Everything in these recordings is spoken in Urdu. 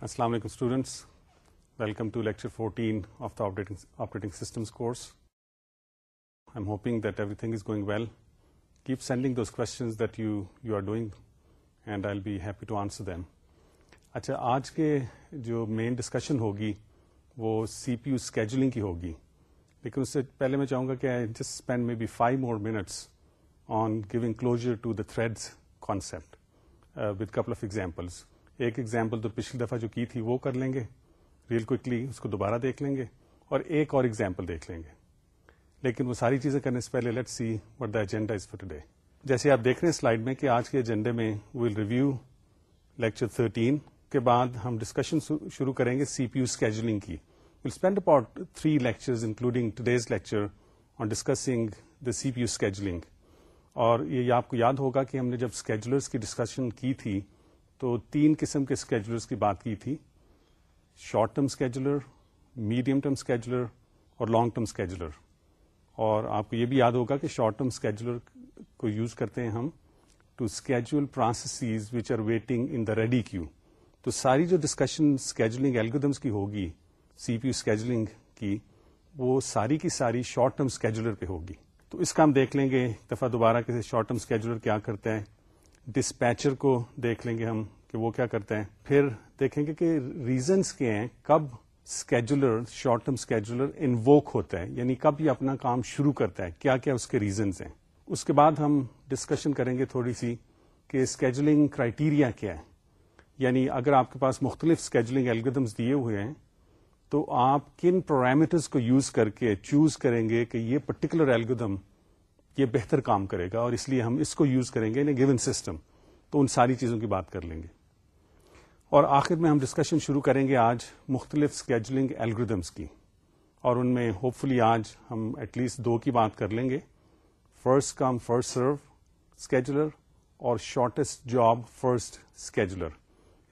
السلام علیکم students welcome to lecture fourteen of the operating systems course I am hoping that everything is going well keep sending those questions that you you are doing and I be happy to answer them اچھا آج کے جو مین ڈسکشن ہوگی وہ سی پی یو اسکیجولنگ کی ہوگی لیکن اس سے پہلے میں چاہوں گا کہ I just spend maybe five more minutes on giving closure to the threads concept with couple of examples ایک ایگزامپل تو پچھلی دفعہ جو کی تھی وہ کر لیں گے ریئل کوکلی اس کو دوبارہ دیکھ لیں گے اور ایک اور ایگزامپل دیکھ لیں گے۔ لیکن وہ ساری چیزیں کرنے سے پہلے let see what the agenda is for today جیسے آپ دیکھ رہے ہیں سلائڈ میں کہ آج کے ایجنڈے میں ول ریویو لیکچر تھرٹین کے بعد ہم ڈسکشن شروع کریں گے سی پی یو اسکیجولنگ کی۔ Will spend about three lecture including today's lecture on discussing the C P U scheduling اور یہ آپ کو یاد ہوگا کہ ہم نے جب اسکیجولرس کی ڈسکشن کی تھی تو تین قسم کے اسکیجولرس کی بات کی تھی۔ Short term scheduler medium term scheduler اور لانگ ٹرم اسکیجولر اور آپ کو یہ بھی یاد ہوگا کہ شارٹ ٹرم اسکیجولر کو یوز کرتے ہیں ہم to schedule processes which are waiting in the ready queue تو ساری جو ڈسکشن اسکیجولنگ ایلگودمس کی ہوگی سی پی یو اسکیجولنگ کی، وہ ساری کی ساری شارٹ ٹرم اسکیجولر پہ ہوگی۔ تو اس کا ہم دیکھ لیں گے، ایک دفعہ دوبارہ کسی شارٹ ٹرم اسکیجولر کیا کرتے ہیں۔ ڈسپیچر کو دیکھ لیں گے ہم کہ وہ کیا کرتے ہیں۔ پھر دیکھیں گے کہ ریزنس کیا ہیں، کب scheduler short term scheduler invoke ہوتا ہے یعنی کب یہ اپنا کام شروع کرتا ہے، کیا کیا اس کے ریزنس ہیں۔ اس کے بعد ہم ڈسکشن کریں گے تھوڑی سی کہ اسکیجولنگ کرائٹیریا کیا ہے یعنی اگر آپ کے پاس مختلف اسکیجولنگ ایلگدمس دیے ہوئے ہیں، تو آپ کن پرامیٹرز کو یوز کر کے چوز کریں گے کہ یہ پرٹیکولر ایلگودم یہ بہتر کام کرے گا اور اس لیے ہم اس کو یوز کریں گے ان گیون سسٹم تو ان ساری چیزوں کی بات کر لیں گے۔ اور آخر میں ہم ڈسکشن شروع کریں گے آج مختلف اسکیجولنگ ایلگردمس کی۔ اور ان میں ہوپ فلی آج ہم ایٹ لیسٹ دو کی بات کر لیں گے۔ First come first serve scheduler اور شارٹیسٹ جاب فرسٹ اسکیجولر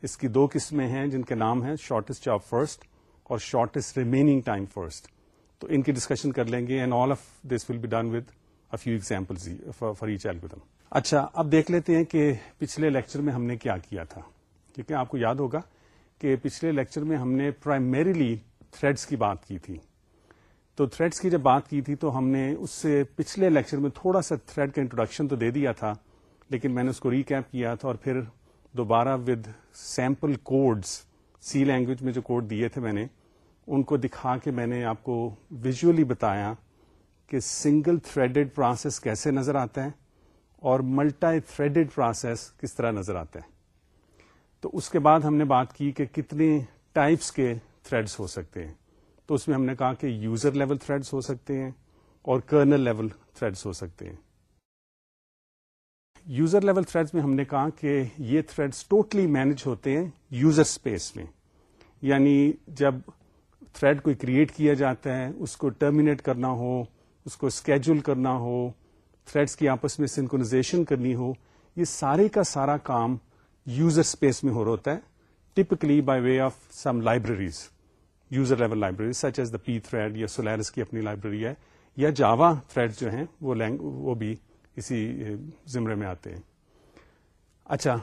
اس کی دو قسمیں ہیں جن کے نام ہیں شارٹیسٹ جاب فرسٹ اور شارٹیسٹ ریمیننگ ٹائم فرسٹ تو ان کی ڈسکشن کر لیں گے and all of this will be done with few example for each algorithm اچھا اب دیکھ لیتے ہیں کہ پچھلے لیکچر میں ہم نے کیا کیا تھا۔ کیونکہ آپ کو یاد ہوگا کہ پچھلے لیکچر میں ہم نے پرائمریلی تھریڈس کی بات کی تھی۔ تو تھریڈس کی جب بات کی تھی تو ہم نے اس سے پچھلے لیکچر میں تھوڑا سا تھریڈ کا انٹروڈکشن تو دے دیا تھا، لیکن میں نے اس کو ریکیپ کیا تھا اور پھر دوبارہ with sample codes C language میں جو کوڈ دیے تھے میں نے، ان کو دکھا کے میں نے آپ کو ویژلی بتایا کہ سنگل تھریڈڈ پروسیس کیسے نظر آتا ہے اور ملٹائی تھریڈڈ پروسیس کس طرح نظر آتا ہے تو اس کے بعد ہم نے بات کی کہ کتنے ٹائپس کے تھریڈس ہو سکتے ہیں۔ تو اس میں ہم نے کہا کہ یوزر لیول تھریڈس ہو سکتے ہیں اور کرنل لیول تھریڈس ہو سکتے ہیں۔ یوزر لیول تھریڈس میں ہم نے کہا کہ یہ تھریڈس ٹوٹلی مینج ہوتے ہیں یوزر اسپیس میں۔ یعنی جب تھریڈ کوئی کریٹ کیا جاتا ہے، اس کو ٹرمینیٹ کرنا ہو اس کو اسکیجول کرنا ہو تھریڈس کی آپس میں سنکونازیشن کرنی ہو، یہ سارے کا سارا کام یوزر اسپیس میں ہو رہا ہوتا ہے typically by way of some libraries user level libraries such as the P thread یا سولیرس کی اپنی لائبریری ہے، یا جاوا تھریڈ جو ہیں، وہ وہ بھی اسی eh, زمرے میں آتے ہیں. اچھا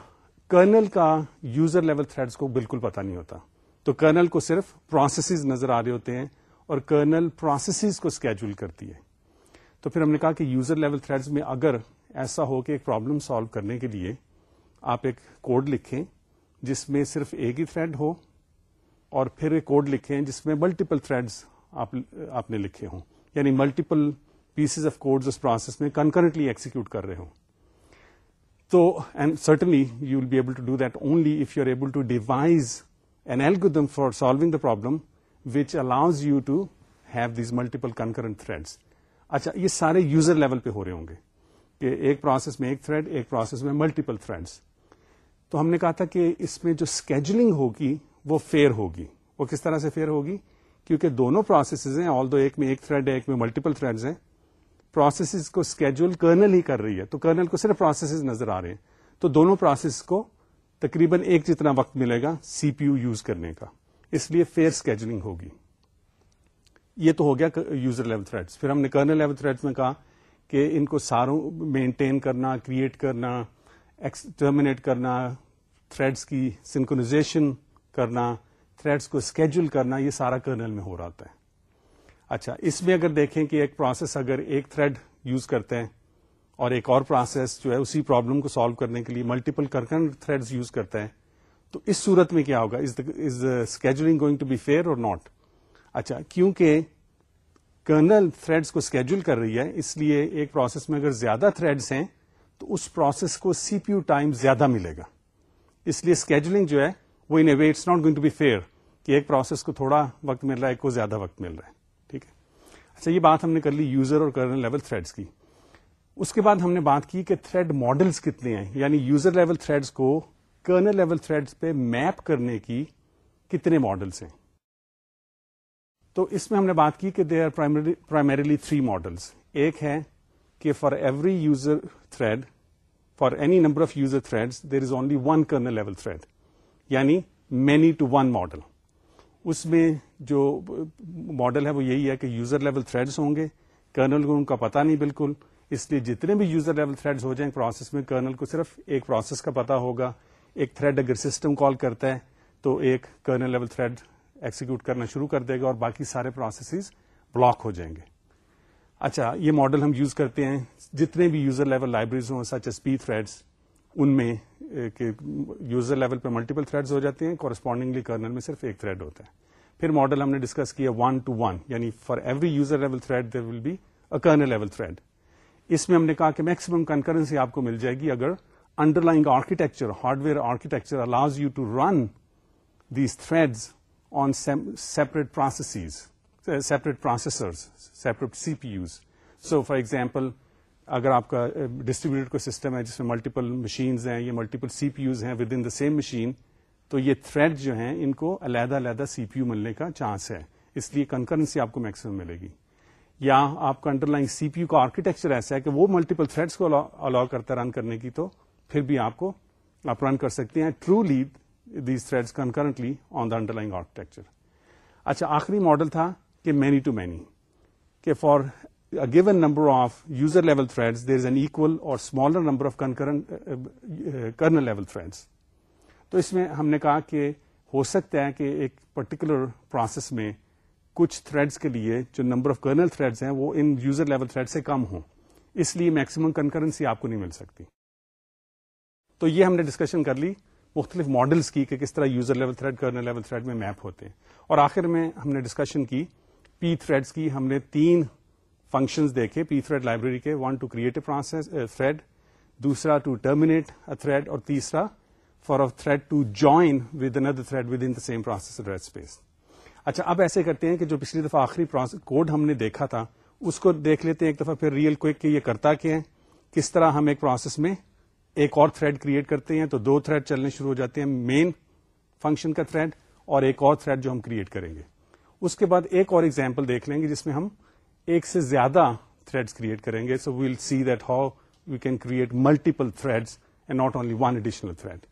کرنل کا یوزر لیول تھریڈس کو بالکل پتا نہیں ہوتا. تو کرنل کو صرف پروسیسز نظر آ رہے ہوتے ہیں اور کرنل پروسیسز کو اسکیجول کرتی ہے. تو پھر ہم نے کہا کہ یوزر لیول تھریڈز میں اگر ایسا ہو کہ ایک پرابلم سالو کرنے کے لیے آپ ایک کوڈ لکھیں جس میں صرف ایک ہی تھریڈ ہو اور پھر ایک کوڈ لکھیں جس میں ملٹیپل تھریڈز آپ نے لکھے ہوں۔ یعنی ملٹیپل پیسز آف کوڈ اس پروسیس میں کنکرنٹلی ایکسیکیوٹ کر رہے ہوں۔ تو and certainly you will be able to do that only if you are able to devise an algorithm for solving the problem which allows you to have these multiple concurrent threads اچھا یہ سارے یوزر لیول پہ ہو رہے ہوں گے کہ ایک پروسیس میں ایک تھریڈ ایک پروسیس میں ملٹیپل تھریڈس تو ہم نے کہا تھا کہ اس میں جو اسکیجولنگ ہوگی وہ فیئر ہوگی۔ وہ کس طرح سے فیئر ہوگی؟ کیونکہ دونوں پروسیسز ہیں آل دو ایک میں ایک تھریڈ ہے، ایک میں ملٹیپل تھریڈز ہیں۔ پروسیسز کو اسکیجول کرنل ہی کر رہی ہے۔ تو کرنل کو صرف پروسیسز نظر آ رہے ہیں۔ تو دونوں پروسیس کو تقریباً ایک جتنا وقت ملے گا سی پی یو یوز کرنے کا۔ اس لیے فیئر اسکیجولنگ ہوگی۔ یہ تو ہو گیا یوزر لیول تھریڈس پھر ہم نے کرنل لیول تھریڈس میں کہا کہ ان کو ساروں مینٹین کرنا کریٹ کرنا ٹرمینیٹ کرنا تھریڈس کی سنکونازیشن کرنا تھریڈس کو اسکیڈول کرنا، یہ سارا کرنل میں ہو رہا ہوتا ہے۔ اچھا اس میں اگر دیکھیں کہ ایک پروسیس اگر ایک تھریڈ یوز کرتے ہیں اور ایک اور پروسیس جو ہے اسی پرابلم کو سالو کرنے کے لیے ملٹیپل کرکن تھریڈ یوز کرتا ہے تو اس صورت میں کیا ہوگا؟ Is scheduling going to be fair اور ناٹ اچھا کیونکہ کرنل تھریڈس کو اسکیڈول کر رہی ہے، اس لیے ایک پروسیس میں اگر زیادہ تھریڈس ہیں، تو اس پروسیس کو سی پی یو ٹائم زیادہ ملے گا۔ اس لیے اسکیجولنگ جو ہے، وہ in a way it's not going to be fair کہ ایک پروسیس کو تھوڑا وقت مل رہا ہے، ایک کو زیادہ وقت مل رہا ہے۔ ٹھیک ہے؟ اچھا یہ بات ہم نے کر لی یوزر اور کرنل لیول تھریڈس کی۔ اس کے بعد ہم نے بات کی کہ تھریڈ ماڈلس کتنے ہیں یعنی یوزر لیول تھریڈس کو کرنل لیول تھریڈس پہ میپ کرنے کی کتنے ماڈلس ہیں۔ تو اس میں ہم نے بات کی کہ they are primarily three models ایک ہے کہ for every user thread for any number of user thread there is only one kernel level thread یعنی مینی ٹو ون ماڈل اس میں جو ماڈل ہے وہ یہی ہے کہ یوزر لیول تھریڈس ہوں گے. کرنل کو ان کا پتا نہیں بالکل. اس لیے جتنے بھی یوزر لیول تھریڈ ہو جائیں پروسیس میں کرنل کو صرف ایک پروسیس کا پتا ہوگا. ایک تھریڈ اگر سسٹم کال کرتا ہے تو ایک کرنل لیول تھریڈ ایکسیکیوٹ کرنا شروع کر دے گا اور باقی سارے پروسیسز بلاک ہو جائیں گے۔ اچھا یہ ماڈل ہم یوز کرتے ہیں۔ جتنے بھی یوزر لیول لائبریریز ہوں سچ ایس پی تھریڈس ان میں کہ یوزر لیول پہ ملٹیپل تھریڈز ہو جاتے ہیں۔ کورسپونڈنگلی کرنل میں صرف ایک تھریڈ ہوتا ہے۔ پھر ماڈل ہم نے ڈسکس کیا ون ٹو ون یعنی for every user level thread there will be a kernel level thread اس میں ہم نے کہا کہ میکسیمم کنکرنسی آپ کو مل جائے گی۔ اگر underlying architecture hardware architecture allows you to run these threads on separate processes separate processors separate C P Us so for example اگر آپ کا ڈسٹریبیوٹر کو سسٹم ہے جس میں ملٹیپل مشینز ہیں یا ملٹیپل سی پی یوز ہیں within the same machine تو یہ تھریڈ جو ہیں ان کو علیحدہ علیحدہ سی پی یو ملنے کا چانس ہے. اس لیے کنکرنسی آپ کو میکسیمم ملے گی. یا آپ کا انڈر لائن سی پی یو کا آرکیٹیکچر ایسا ہے کہ وہ ملٹیپل تھریڈس کو الاؤ کرتا ہے رن کرنے کی تو پھر بھی آپ کو آپ رن کر سکتے ہیں. True lead these thread concurrently on the underlying architecture اچھا آخری ماڈل تھا کہ مینی ٹو مینی کہ for given number of user level thread there is an equal or smaller number of kernel level threads تو اس میں ہم نے کہا کہ ہو سکتا ہے کہ ایک پرٹیکولر پروسیس میں کچھ تھریڈس کے لیے جو نمبر آف کرنل تھریڈس ہیں، وہ ان یوزر لیول تھریڈ سے کم ہوں. اس لیے میکسیمم کنکرنسی آپ کو نہیں مل سکتی. تو یہ ہم نے ڈسکشن کر لی. مختلف ماڈلس کی کہ کس طرح user level thread kernel level thread میں میپ ہوتے ہیں۔ اور آخر میں ہم نے ڈسکشن کی پی تھریڈس کی۔ ہم نے تین فنکشنز دیکھے پی تھریڈ لائبریری کے one to create process thread دوسرا ٹو ٹرمینیٹ اے تھریڈ اور تیسرا for a thread to join with another thread within the same process red space اچھا اب ایسے کرتے ہیں کہ جو پچھلی دفعہ آخری کوڈ ہم نے دیکھا تھا، اس کو دیکھ لیتے ہیں ایک دفعہ پھر ریئل کوئک کہ یہ کرتا کیا ہے، کس طرح ہم ایک پروسیس میں ایک اور تھریڈ کریٹ کرتے ہیں تو دو تھریڈ چلنے شروع ہو جاتے ہیں مین فنکشن کا تھریڈ اور ایک اور تھریڈ جو ہم کریٹ کریں گے۔ اس کے بعد ایک اور ایگزامپل دیکھ لیں گے جس میں ہم ایک سے زیادہ تھریڈ کریٹ کریں گے۔ So we'll see that how we can create multiple thread and not only one additional thread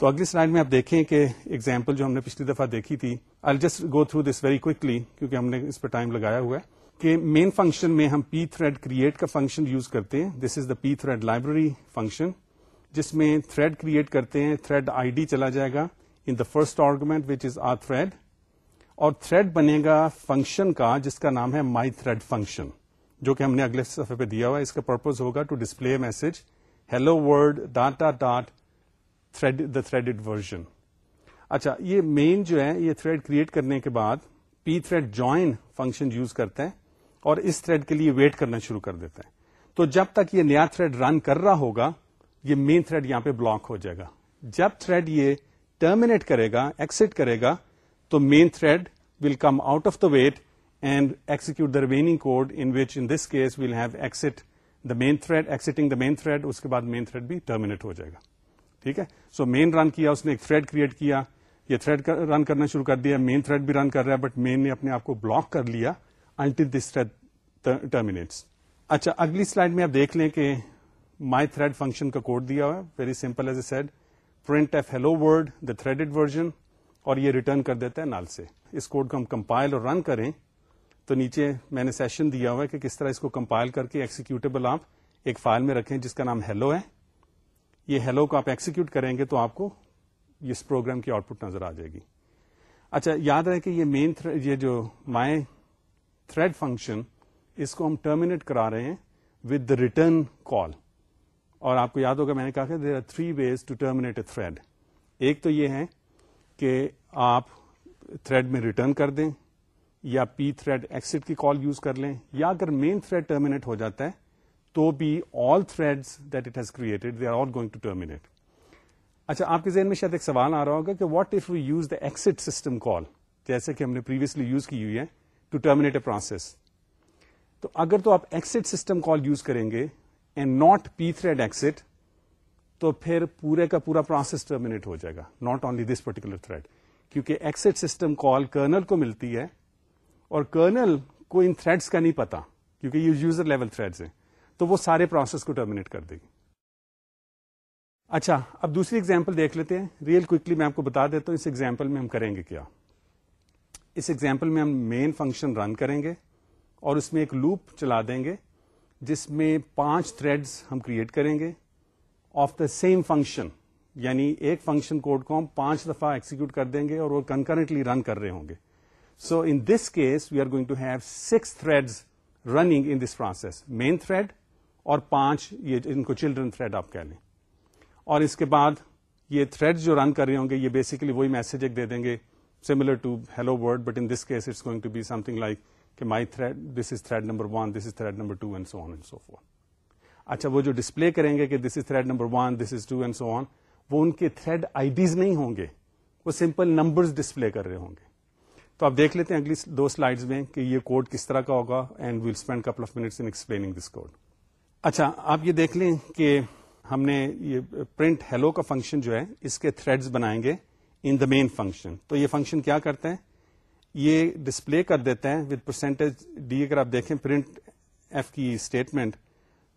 تو اگلی سلائڈ میں آپ دیکھیں کہ ایگزامپل جو ہم نے پچھلی دفعہ دیکھی تھی I just go through this very quickly کیونکہ ہم نے اس پہ ٹائم لگایا ہوا ہے کہ مین فنکشن میں ہم پی تھریڈ کریٹ کا فنکشن یوز کرتے ہیں۔ This is the P thread library function جس میں تھریڈ کریٹ کرتے ہیں تھریڈ آئی ڈی چلا جائے گا in the first argument which is a thread اور تھریڈ بنے گا فنکشن کا، جس کا نام ہے مائی تھریڈ فنکشن جو کہ ہم نے اگلے صفحے پہ دیا ہوا ہے۔ اس کا پرپز ہوگا to display message hello world data dot thread the thread version اچھا یہ مین جو ہے، یہ تھریڈ کریٹ کرنے کے بعد P thread join function use کرتا ہے اور اس تھریڈ کے لیے ویٹ کرنا شروع کر دیتا ہے تو جب تک یہ نیا تھریڈ رن کر رہا ہوگا یہ مین تھریڈ یہاں پہ بلاک ہو جائے گا۔ جب تھریڈ یہ ٹرمینیٹ کرے گا ایکسٹ کرے گا، تو main thread will come out of the wait and execute the remaining code in which in this case will have exit the main thread exiting the main thread اس کے بعد مین تھریڈ بھی ٹرمینیٹ ہو جائے گا ٹھیک ہے؟ سو مین رن کیا، اس نے ایک تھریڈ کریٹ کیا، یہ تھریڈ رن کرنا شروع کر دیا مین تھریڈ بھی رن کر رہا ہے بٹ مین نے اپنے آپ کو بلاک کر لیا انٹل دس تھریڈ ٹرمینیٹس اچھا اگلی سلائڈ میں آپ دیکھ لیں کہ مائی تھریڈ فنکشن کا کوڈ دیا ہوا ہے very simple as I said print F hello world the thread version اور یہ ریٹرن کر دیتا ہے نال سے. اس کوڈ کو ہم کمپائل اور رن کریں تو نیچے میں نے سیشن دیا ہوا ہے کہ کس طرح اس کو کمپائل کر کے ایکسیکیوٹیبل آپ ایک فائل میں رکھیں جس کا نام ہیلو ہے. یہ ہیلو کو آپ ایکسیکیوٹ کریں گے تو آپ کو اس پروگرام کی آؤٹ پٹ نظر آ جائے گی. اچھا یاد رہے کہ یہ مین یہ جو مائی تھریڈ فنکشن اس کو ہم ٹرمینیٹ کرا رہے ہیں ود دا ریٹرن کال اور آپ کو یاد ہوگا میں نے کہا کہ there are three ways to terminate a thread ایک تو یہ ہے کہ آپ تھریڈ میں ریٹرن کر دیں یا پی تھریڈ ایکسٹ کی کال یوز کر لیں یا اگر مین تھریڈ ٹرمینیٹ ہو جاتا ہے تو بھی all thread that it has created they are all going to terminate اچھا آپ کے ذہن میں شاید ایک سوال آ رہا ہوگا کہ what if you use the exit system call جیسے کہ ہم نے پریویسلی یوز کی ہوئی ہے ٹو ٹرمینیٹ اے پروسیس تو اگر تو آپ ایکسٹ سسٹم کال یوز کریں گے and not P thread exit تو پھر پورے کا پورا پروسیس ٹرمینیٹ ہو جائے گا. Not only this particular thread کیونکہ ایکسٹ سسٹم کال کرنل کو ملتی ہے اور کرنل کو ان تھریڈس کا نہیں پتا، کیونکہ یہ یوزر لیول تھریڈس ہیں، تو وہ سارے پروسیس کو ٹرمینیٹ کر دے گی. اچھا اب دوسری ایگزامپل دیکھ لیتے ہیں. ریئل کوکلی میں آپ کو بتا دیتا ہوں اس ایگزامپل میں ہم کریں گے کیا. اس ایگزامپل میں ہم مین فنکشن رن کریں گے اور اس میں ایک لوپ چلا دیں گے. جس میں پانچ تھریڈز ہم کریٹ کریں گے. آف دا سیم فنکشن یعنی ایک فنکشن کوڈ کو ہم پانچ دفعہ ایکسیکیوٹ کر دیں گے اور وہ کنکرنٹلی رن کر رہے ہوں گے. So in this case we are going to have six thread running in this process main thread اور پانچ یہ ان کو چلڈرن تھریڈ آپ کہہ لیں. اور اس کے بعد یہ تھریڈ جو رن کر رہے ہوں گے، یہ بیسیکلی وہی میسج ایک دے دیں گے. Similar to hello world but in this case it's going to be something like کہ my thread this is thread number one this is thread number two and so on and so forth اچھا وہ جو ڈسپلے کریں گے کہ this is thread number one this is two and so on وہ ان کے تھریڈ آئی ڈیز نہیں ہوں گے۔ وہ سمپل نمبرز ڈسپلے کر رہے ہوں گے۔ تو آپ دیکھ لیتے ہیں اگلی دو سلائڈز میں کہ یہ کوڈ کس طرح کا ہوگا and we'll spend couple of minutes in explaining this code اچھا آپ یہ دیکھ لیں کہ ہم نے یہ پرنٹ ہیلو کا فنکشن جو ہے، اس کے تھریڈز بنائیں گے ان دا مین فنکشن تو یہ فنکشن کیا کرتا ہے؟ یہ ڈسپلے کر دیتا ہے وتھ پرسینٹیج ڈی اگر آپ دیکھیں پرنٹ ایف کی اسٹیٹمنٹ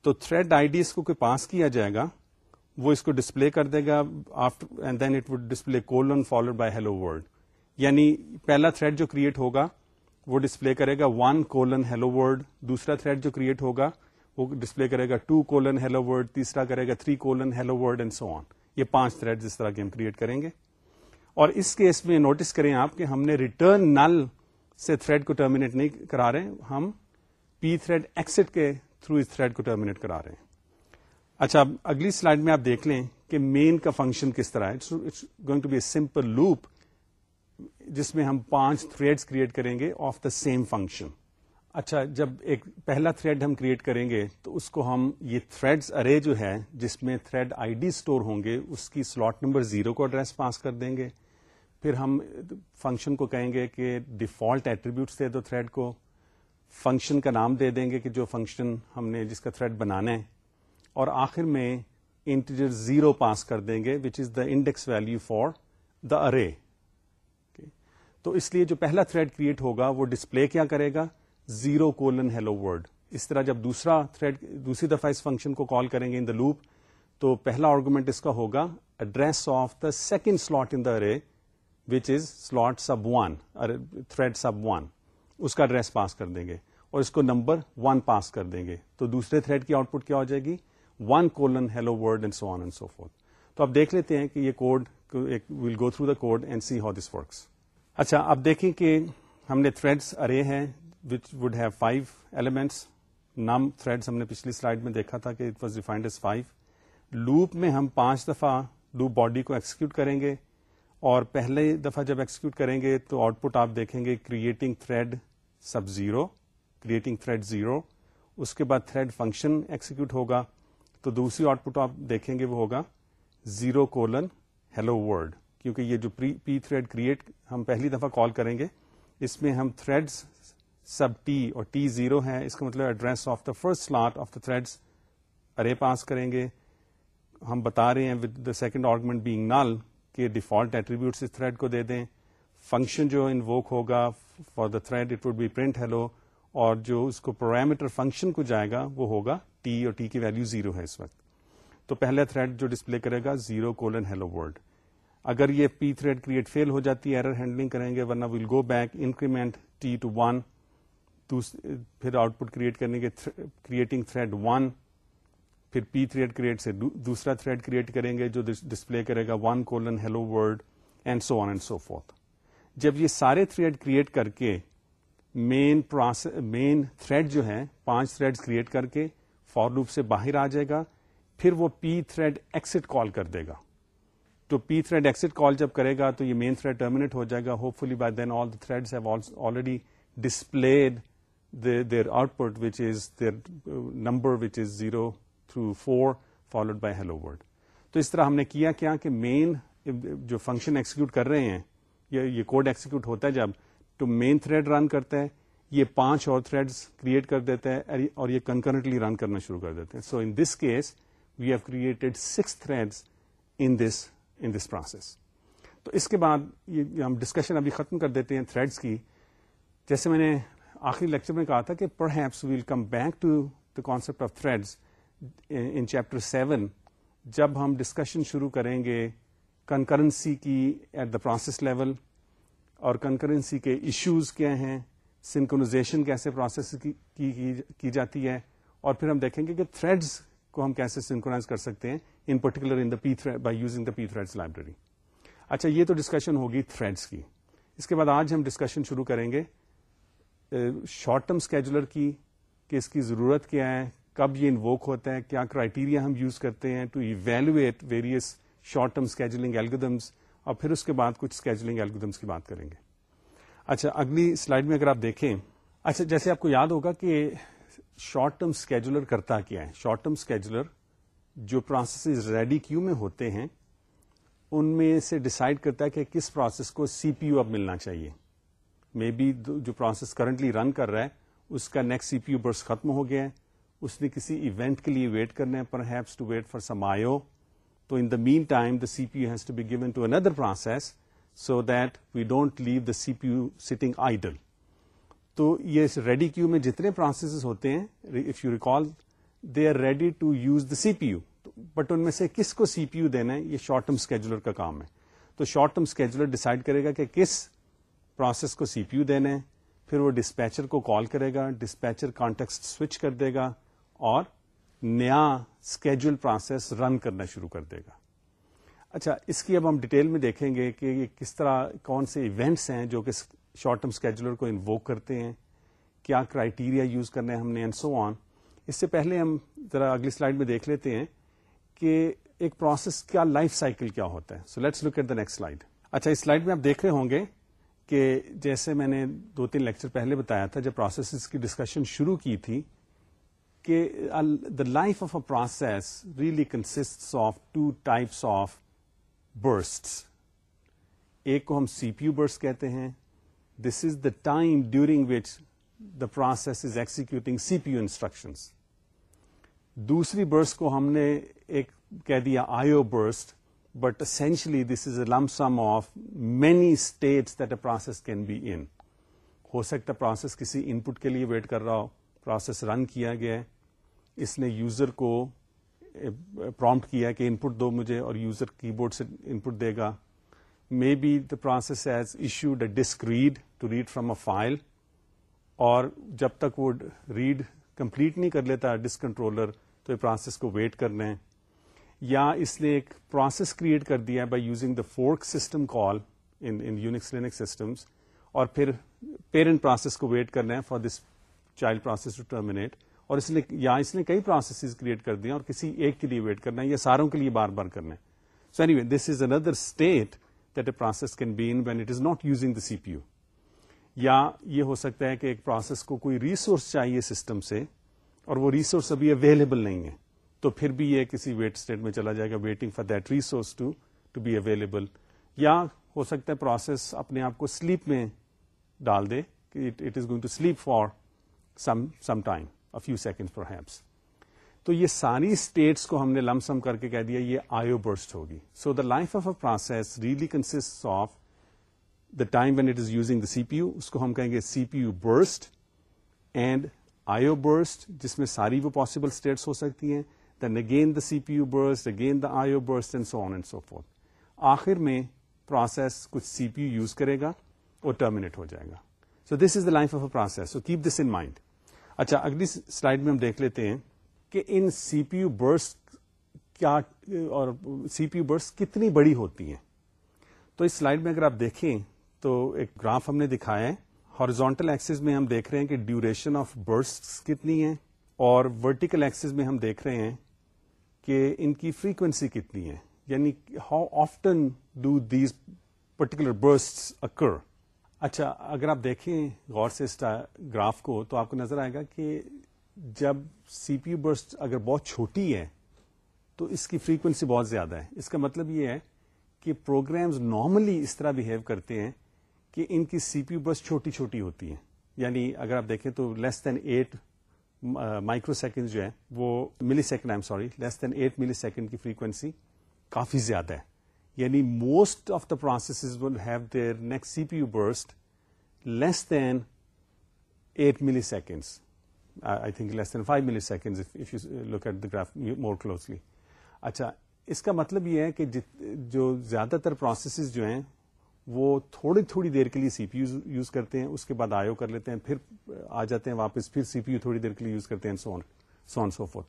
تو تھریڈ آئی ڈی اس کو کوئی پاس کیا جائے گا، وہ اس کو ڈسپلے کر دے گا after and then it would display colon followed by hello world یعنی پہلا تھریڈ جو کریٹ ہوگا، وہ ڈسپلے کرے گا ون کولن ہیلو ورڈ دوسرا تھریڈ جو کریٹ ہوگا، وہ ڈسپلے کرے گا ٹو کولن ہیلو ورڈ تیسرا کرے گا three colon hello world and so on یہ پانچ تھریڈ اس طرح کے ہم کریٹ کریں گے. اور اس کیس میں نوٹس کریں آپ کہ ہم نے ریٹرن نل سے تھریڈ کو ٹرمینیٹ نہیں کرا رہے ہم پی تھریڈ ایکسٹ کے تھرو اس تھریڈ کو ٹرمینیٹ کرا رہے ہیں۔ اچھا اگلی سلائڈ میں آپ دیکھ لیں کہ مین کا فنکشن کس طرح ہے۔ Going to be a simple loop جس میں ہم پانچ تھریڈ کریٹ کریں گے آف دا سیم فنکشن اچھا جب ایک پہلا تھریڈ ہم کریٹ کریں گے تو اس کو ہم یہ تھریڈ ارے جو ہے، جس میں تھریڈ آئی ڈی اسٹور ہوں گے، اس کی سلاٹ نمبر زیرو کو ایڈریس پاس کر دیں گے۔ پھر ہم فنکشن کو کہیں گے کہ ڈیفالٹ ایٹریبیوٹس دے دو تھریڈ کو۔ فنکشن کا نام دے دیں گے کہ جو فنکشن ہم نے جس کا تھریڈ بنانا ہے۔ اور آخر میں انٹیجر زیرو پاس کر دیں گے which is the index value for the array تو اس لیے جو پہلا تھریڈ کریٹ ہوگا، وہ ڈسپلے کیا کرے گا؟ Zero colon hello world. اس طرح جب دوسرا تھریڈ، دوسری دفعہ اس فنکشن کو کال کریں گے ان دا لوپ، تو پہلا آرگومنٹ اس کا ہوگا address of the second slot in the array which is slot sub one thread sub one اس کا ایڈریس پاس کر دیں گے اور اس کو نمبر ون پاس کر دیں گے۔ تو دوسرے تھریڈ کی آؤٹ پٹ کیا ہو جائے گی؟ One colon hello world and so on and so forth تو آپ دیکھ لیتے ہیں کہ یہ code will go through the code and see how this works اچھا اب دیکھیں کہ ہم نے تھریڈس ارے ہیں which would have five elements num threads ہم نے پچھلی سلائڈ میں دیکھا تھا کہ it was defined as five loop میں ہم پانچ دفعہ لوپ باڈی کو ایکسیکیوٹ کریں گے اور پہلے دفعہ جب ایکسیکیوٹ کریں گے تو آؤٹ پٹ آپ دیکھیں گے creating thread sub zero creating thread zero اس کے بعد تھریڈ فنکشن ایکسیکیوٹ ہوگا تو دوسری آؤٹ پٹ آپ دیکھیں گے وہ ہوگا زیرو کولن ہیلو ورڈ کیونکہ یہ جو پی تھریڈ کریٹ ہم پہلی دفعہ کال کریں گے اس میں ہم تھریڈ سب ٹی اور ٹی زیرو ہے اس کا مطلب address of the first slot of the thread array pass کریں گے۔ ہم بتا رہے ہیں with the second argument being null کہ ڈیفالٹ ایٹریبیوٹس اس تھریڈ کو دے دیں۔ فنکشن جو انووک ہوگا for the thread it would be print hello اور جو اس کو پرومیٹر فنکشن کو جائے گا، وہ ہوگا ٹی اور ٹی کی ویلو زیرو ہے اس وقت۔ تو پہلا تھریڈ جو ڈسپلے کرے گا زیرو کولن ہیلو ورڈ اگر یہ پی تھریڈ کریٹ فیل ہو جاتی ہے ایرر ہینڈلنگ کریں گے، ورنہ will go back increment T to one پھر آؤٹ پٹ کریٹ کرنے کے کریٹنگ تھریڈ ون پھر پی تھریڈ کریٹ سے دوسرا تھریڈ کریٹ کریں گے جو ڈسپلے کرے گا one colon hello world and so on and so forth جب یہ سارے تھریڈ کریٹ کر کے مین مین تھریڈ جو ہے پانچ تھریڈ کریٹ کر کے فور لوپ سے باہر آ جائے گا، پھر وہ پی تھریڈ ایکسٹ کال کر دے گا۔ تو پی تھریڈ ایکسٹ کال جب کرے گا تو یہ مین تھریڈ ٹرمینیٹ ہو جائے گا۔ Hopefully by then all the thread already displayed their output which is their number which is zero through four followed by hello world تو اس طرح ہم نے کیا کیا کہ مین جو فنکشن ایکسیکیوٹ کر رہے ہیں، یہ کوڈ ایکسیکیوٹ ہوتا ہے جب تو مین تھریڈ رن کرتا ہے، یہ پانچ اور تھریڈ کریٹ کر دیتا ہے، اور یہ کنکرنٹلی رن کرنا شروع کر دیتے ہیں so in this case we have created six thread in this in this process تو اس کے بعد یہ ہم ڈسکشن ابھی ختم کر دیتے ہیں تھریڈس کی. جیسے میں نے آخری لیکچر میں کہا تھا کہ perhaps we'll come back to the concept of threads in chapter seven جب ہم ڈسکشن شروع کریں گے کنکرنسی کی ایٹ دا پروسیس لیول اور کنکرنسی کے ایشوز کیا ہیں سنکونازیشن کیسے پروسیس کی, کی, کی جاتی ہے اور پھر ہم دیکھیں گے کہ تھریڈز کو ہم کیسے سنکونائز کر سکتے ہیں in particular in the P thread by using the P thread library اچھا یہ تو ڈسکشن ہوگی تھریڈس کی. اس کے بعد آج ہم ڈسکشن شروع کریں گے شارٹ ٹرم اسکیجولر کی کہ اس کی ضرورت کیا ہے، کب یہ انووک ہوتا ہے، کیا کرائٹیریا ہم یوز کرتے ہیں to evaluate various short term scheduling algorithms اور پھر اس کے بعد کچھ اسکیجولنگ ایلگدمس کی بات کریں گے۔ اچھا اگلی سلائڈ میں اگر آپ دیکھیں اچھا جیسے آپ کو یاد ہوگا کہ شارٹ ٹرم اسکیجولر کرتا کیا ہے۔ شارٹ ٹرم اسکیجولر جو پروسیس ریڈی کیو میں ہوتے ہیں، ان میں سے ڈسائڈ کرتا ہے کہ کس پروسیس کو سی پی یو اب ملنا چاہیے۔ مے بی جو پروسیس کرنٹلی رن کر رہا ہے، اس کا نیکسٹ سی پی یو برس ختم ہو گیا ہے۔ اس نے کسی ایونٹ کے لیے ویٹ کرنا ہے perhaps to wait for some I O تو in the mean time the C P U has to be given to another process so that we don't leave the C P U sitting idle تو یہ ریڈی کیو میں جتنے پروسیس ہوتے ہیں if you recall they are ready to use the C P U but ان میں سے کس کو سی پی یو دینا ہے؟ یہ شارٹ ٹرم اسکیجولر کا کام ہے۔ تو شارٹ ٹرم اسکیجولر ڈسائڈ کرے گا کہ کس پروسیس کو سی پی یو دینا ہے پھر وہ ڈسپیچر کو کال کرے گا ڈسپیچر کانٹیکٹ سوئچ کر دے گا اور نیا اسکیجل پروسیس رن کرنا شروع کر دے گا۔ اچھا اس کی اب ہم ڈیٹیل میں دیکھیں گے کہ یہ کس طرح، کون سے ایونٹس ہیں جو کہ شارٹ ٹرم اسکیجولر کو انووک کرتے ہیں، کیا کرائٹیریا یوز کرنے ہم نے اینڈ سو آن اس سے پہلے ہم ذرا اگلی سلائڈ میں دیکھ لیتے ہیں کہ ایک پروسیس کا لائف سائیکل کیا ہوتا ہے۔ So let's look at the next slide اچھا اس سلائڈ میں آپ دیکھ رہے ہوں گے کہ جیسے میں نے دو تین لیکچر پہلے بتایا تھا، جب پروسیس کی ڈسکشن شروع کی تھی کہ the life of a process really consist of two types of burst ایک کو ہم سی پی یو برس کہتے ہیں۔ This is the time during which the process is executing C P U instructions دوسری برس کو ہم نے ایک کہہ دیا I O burst but essentially this is a lump sum of many states that a process can be in ہو سکتا پروسیس کسی ان پٹ کے لیے ویٹ کر رہا ہو پروسیس رن کیا گیا اس نے یوزر کو پرومپٹ کیا کہ ان پٹ دو مجھے اور یوزر کی بورڈ سے ان پٹ دے گا۔ Maybe the process has issued a disk read to read from a file اور جب تک وہ ریڈ کمپلیٹ نہیں کر لیتا ڈسک کنٹرولر تو یہ پروسیس کو ویٹ کرنا ہے۔ یا اس نے ایک پروسیس کریٹ کر دیا by using the fork system call in Unix Linux systems اور پھر پیرنٹ پروسیس کو ویٹ کرنا ہے for this child process to terminate اور اس نے یا اس نے کئی پروسیس کریٹ کر دیا اور کسی ایک کے لیے ویٹ کرنا ہے یا ساروں کے لیے بار بار کرنا ہے۔ So anyway this is another state that a process can be in when it is not using the C P U یا یہ ہو سکتا ہے کہ ایک پروسیس کو کوئی ریسورس چاہیے سسٹم سے اور وہ ریسورس ابھی اویلیبل نہیں ہے۔ تو پھر بھی یہ کسی ویٹ اسٹیٹ میں چلا جائے گا waiting for that resource to to be available یا ہو سکتا ہے پروسیس اپنے آپ کو سلیپ میں ڈال دے کہ it is going to sleep for some some time few second perhaps تو یہ ساری اسٹیٹس کو ہم نے لم سم کر کے کہہ دیا، یہ آئیو برسٹ ہوگی۔ So the life of a process really consist of the time when it is using the C P U اس کو ہم کہیں گے C P U burst and I O burst جس میں ساری وہ پاسبل اسٹیٹس ہو سکتی ہیں۔ Then again the C P U burst again the I O burst and so on and so forth آخر میں پروسیس کچھ سی پی یو یوز کرے گا اور ٹرمینیٹ ہو جائے گا. So this is the life of a process so keep this in mind اچھا اگلی سلائڈ میں ہم دیکھ لیتے ہیں کہ ان سی پی یو برس کیا، اور سی پی یو برس کتنی بڑی ہوتی ہیں. تو اس سلائڈ میں اگر آپ دیکھیں تو ایک گراف ہم نے دکھایا ہے. ہارزونٹل ایکسس میں ہم دیکھ رہے ہیں کہ ڈیوریشن آف برسٹ کتنی ہے اور ورٹیکل ایکسس میں ہم دیکھ رہے ہیں کہ ان کی فریکوینسی کتنی ہے؟ یعنی how often do these particular burst occur اچھا اگر آپ دیکھیں غور سے اس گراف کو، تو آپ کو نظر آئے گا کہ جب سی پی یو برسٹ اگر بہت چھوٹی ہے تو اس کی فریکوینسی بہت زیادہ ہے۔ اس کا مطلب یہ ہے کہ پروگرامز نارملی اس طرح بہیو کرتے ہیں کہ ان کی سی پی یو برسٹ چھوٹی چھوٹی ہوتی ہیں۔ یعنی اگر آپ دیکھیں تو less than eight microsecond جو ہے وہ millisecond I sorry less than eight millisecond کی فریکوینسی کافی زیادہ ہے۔ یعنی most of the process will have their next C P U burst less than eight milliseconds I think less than five millisecond if you look at the graph more closely اچھا اس کا مطلب یہ ہے کہ جو زیادہ تر پروسیسز جو ہیں وہ تھوڑی تھوڑی دیر کے لیے سی پی یو یوز کرتے ہیں، اس کے بعد آئیو کر لیتے ہیں، پھر آ جاتے ہیں واپس، پھر سی پی یو تھوڑی دیر کے لیے یوز کرتے ہیں so on so on so forth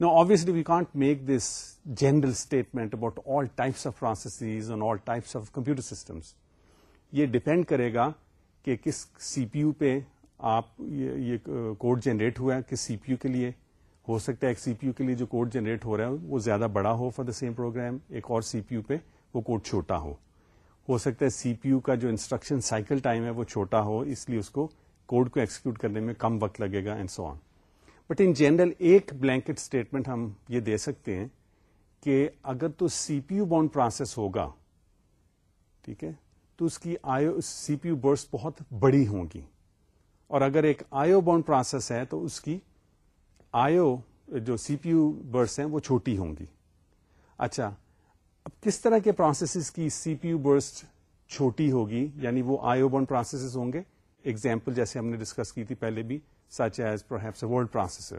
no obviously we can't make this general statement about all types of processes on all types of computer systems یہ ڈپینڈ کرے گا کہ کس سی پی یو پہ آپ یہ کوڈ جنریٹ ہوا ہے، کس سی پی یو کے لیے ہو سکتا ہے ایک سی پی یو کے لیے جو کوڈ جنریٹ ہو رہا ہے، وہ زیادہ بڑا ہو فار دا سیم پروگرام ایک اور سی پی یو پہ وہ کوڈ چھوٹا ہو. ہو سکتا ہے سی پی یو کا جو انسٹرکشن سائیکل ٹائم ہے وہ چھوٹا ہو، اس لیے اس کو کوڈ کو ایکسیکیوٹ کرنے میں کم وقت لگے گا and so on but in general ایک بلینکٹ اسٹیٹمنٹ ہم یہ دے سکتے ہیں کہ اگر تو C P U bound process ہوگا، ٹھیک ہے، تو اس کی آئیو سی پی یو برس بہت بڑی ہوں گی۔ اور اگر ایک آئیو بانڈ پروسیس ہے تو اس کی آئیو جو سی پی یو برس ہیں وہ چھوٹی ہوں گی۔ اچھا اب کس طرح کے پروسیسز کی سی پی یو برسٹ چھوٹی ہوگی؟ یعنی وہ آئیو بون پروسیسز ہوں گے؟ ایگزامپل جیسے ہم نے ڈسکس کی تھی پہلے بھی such as perhaps word processor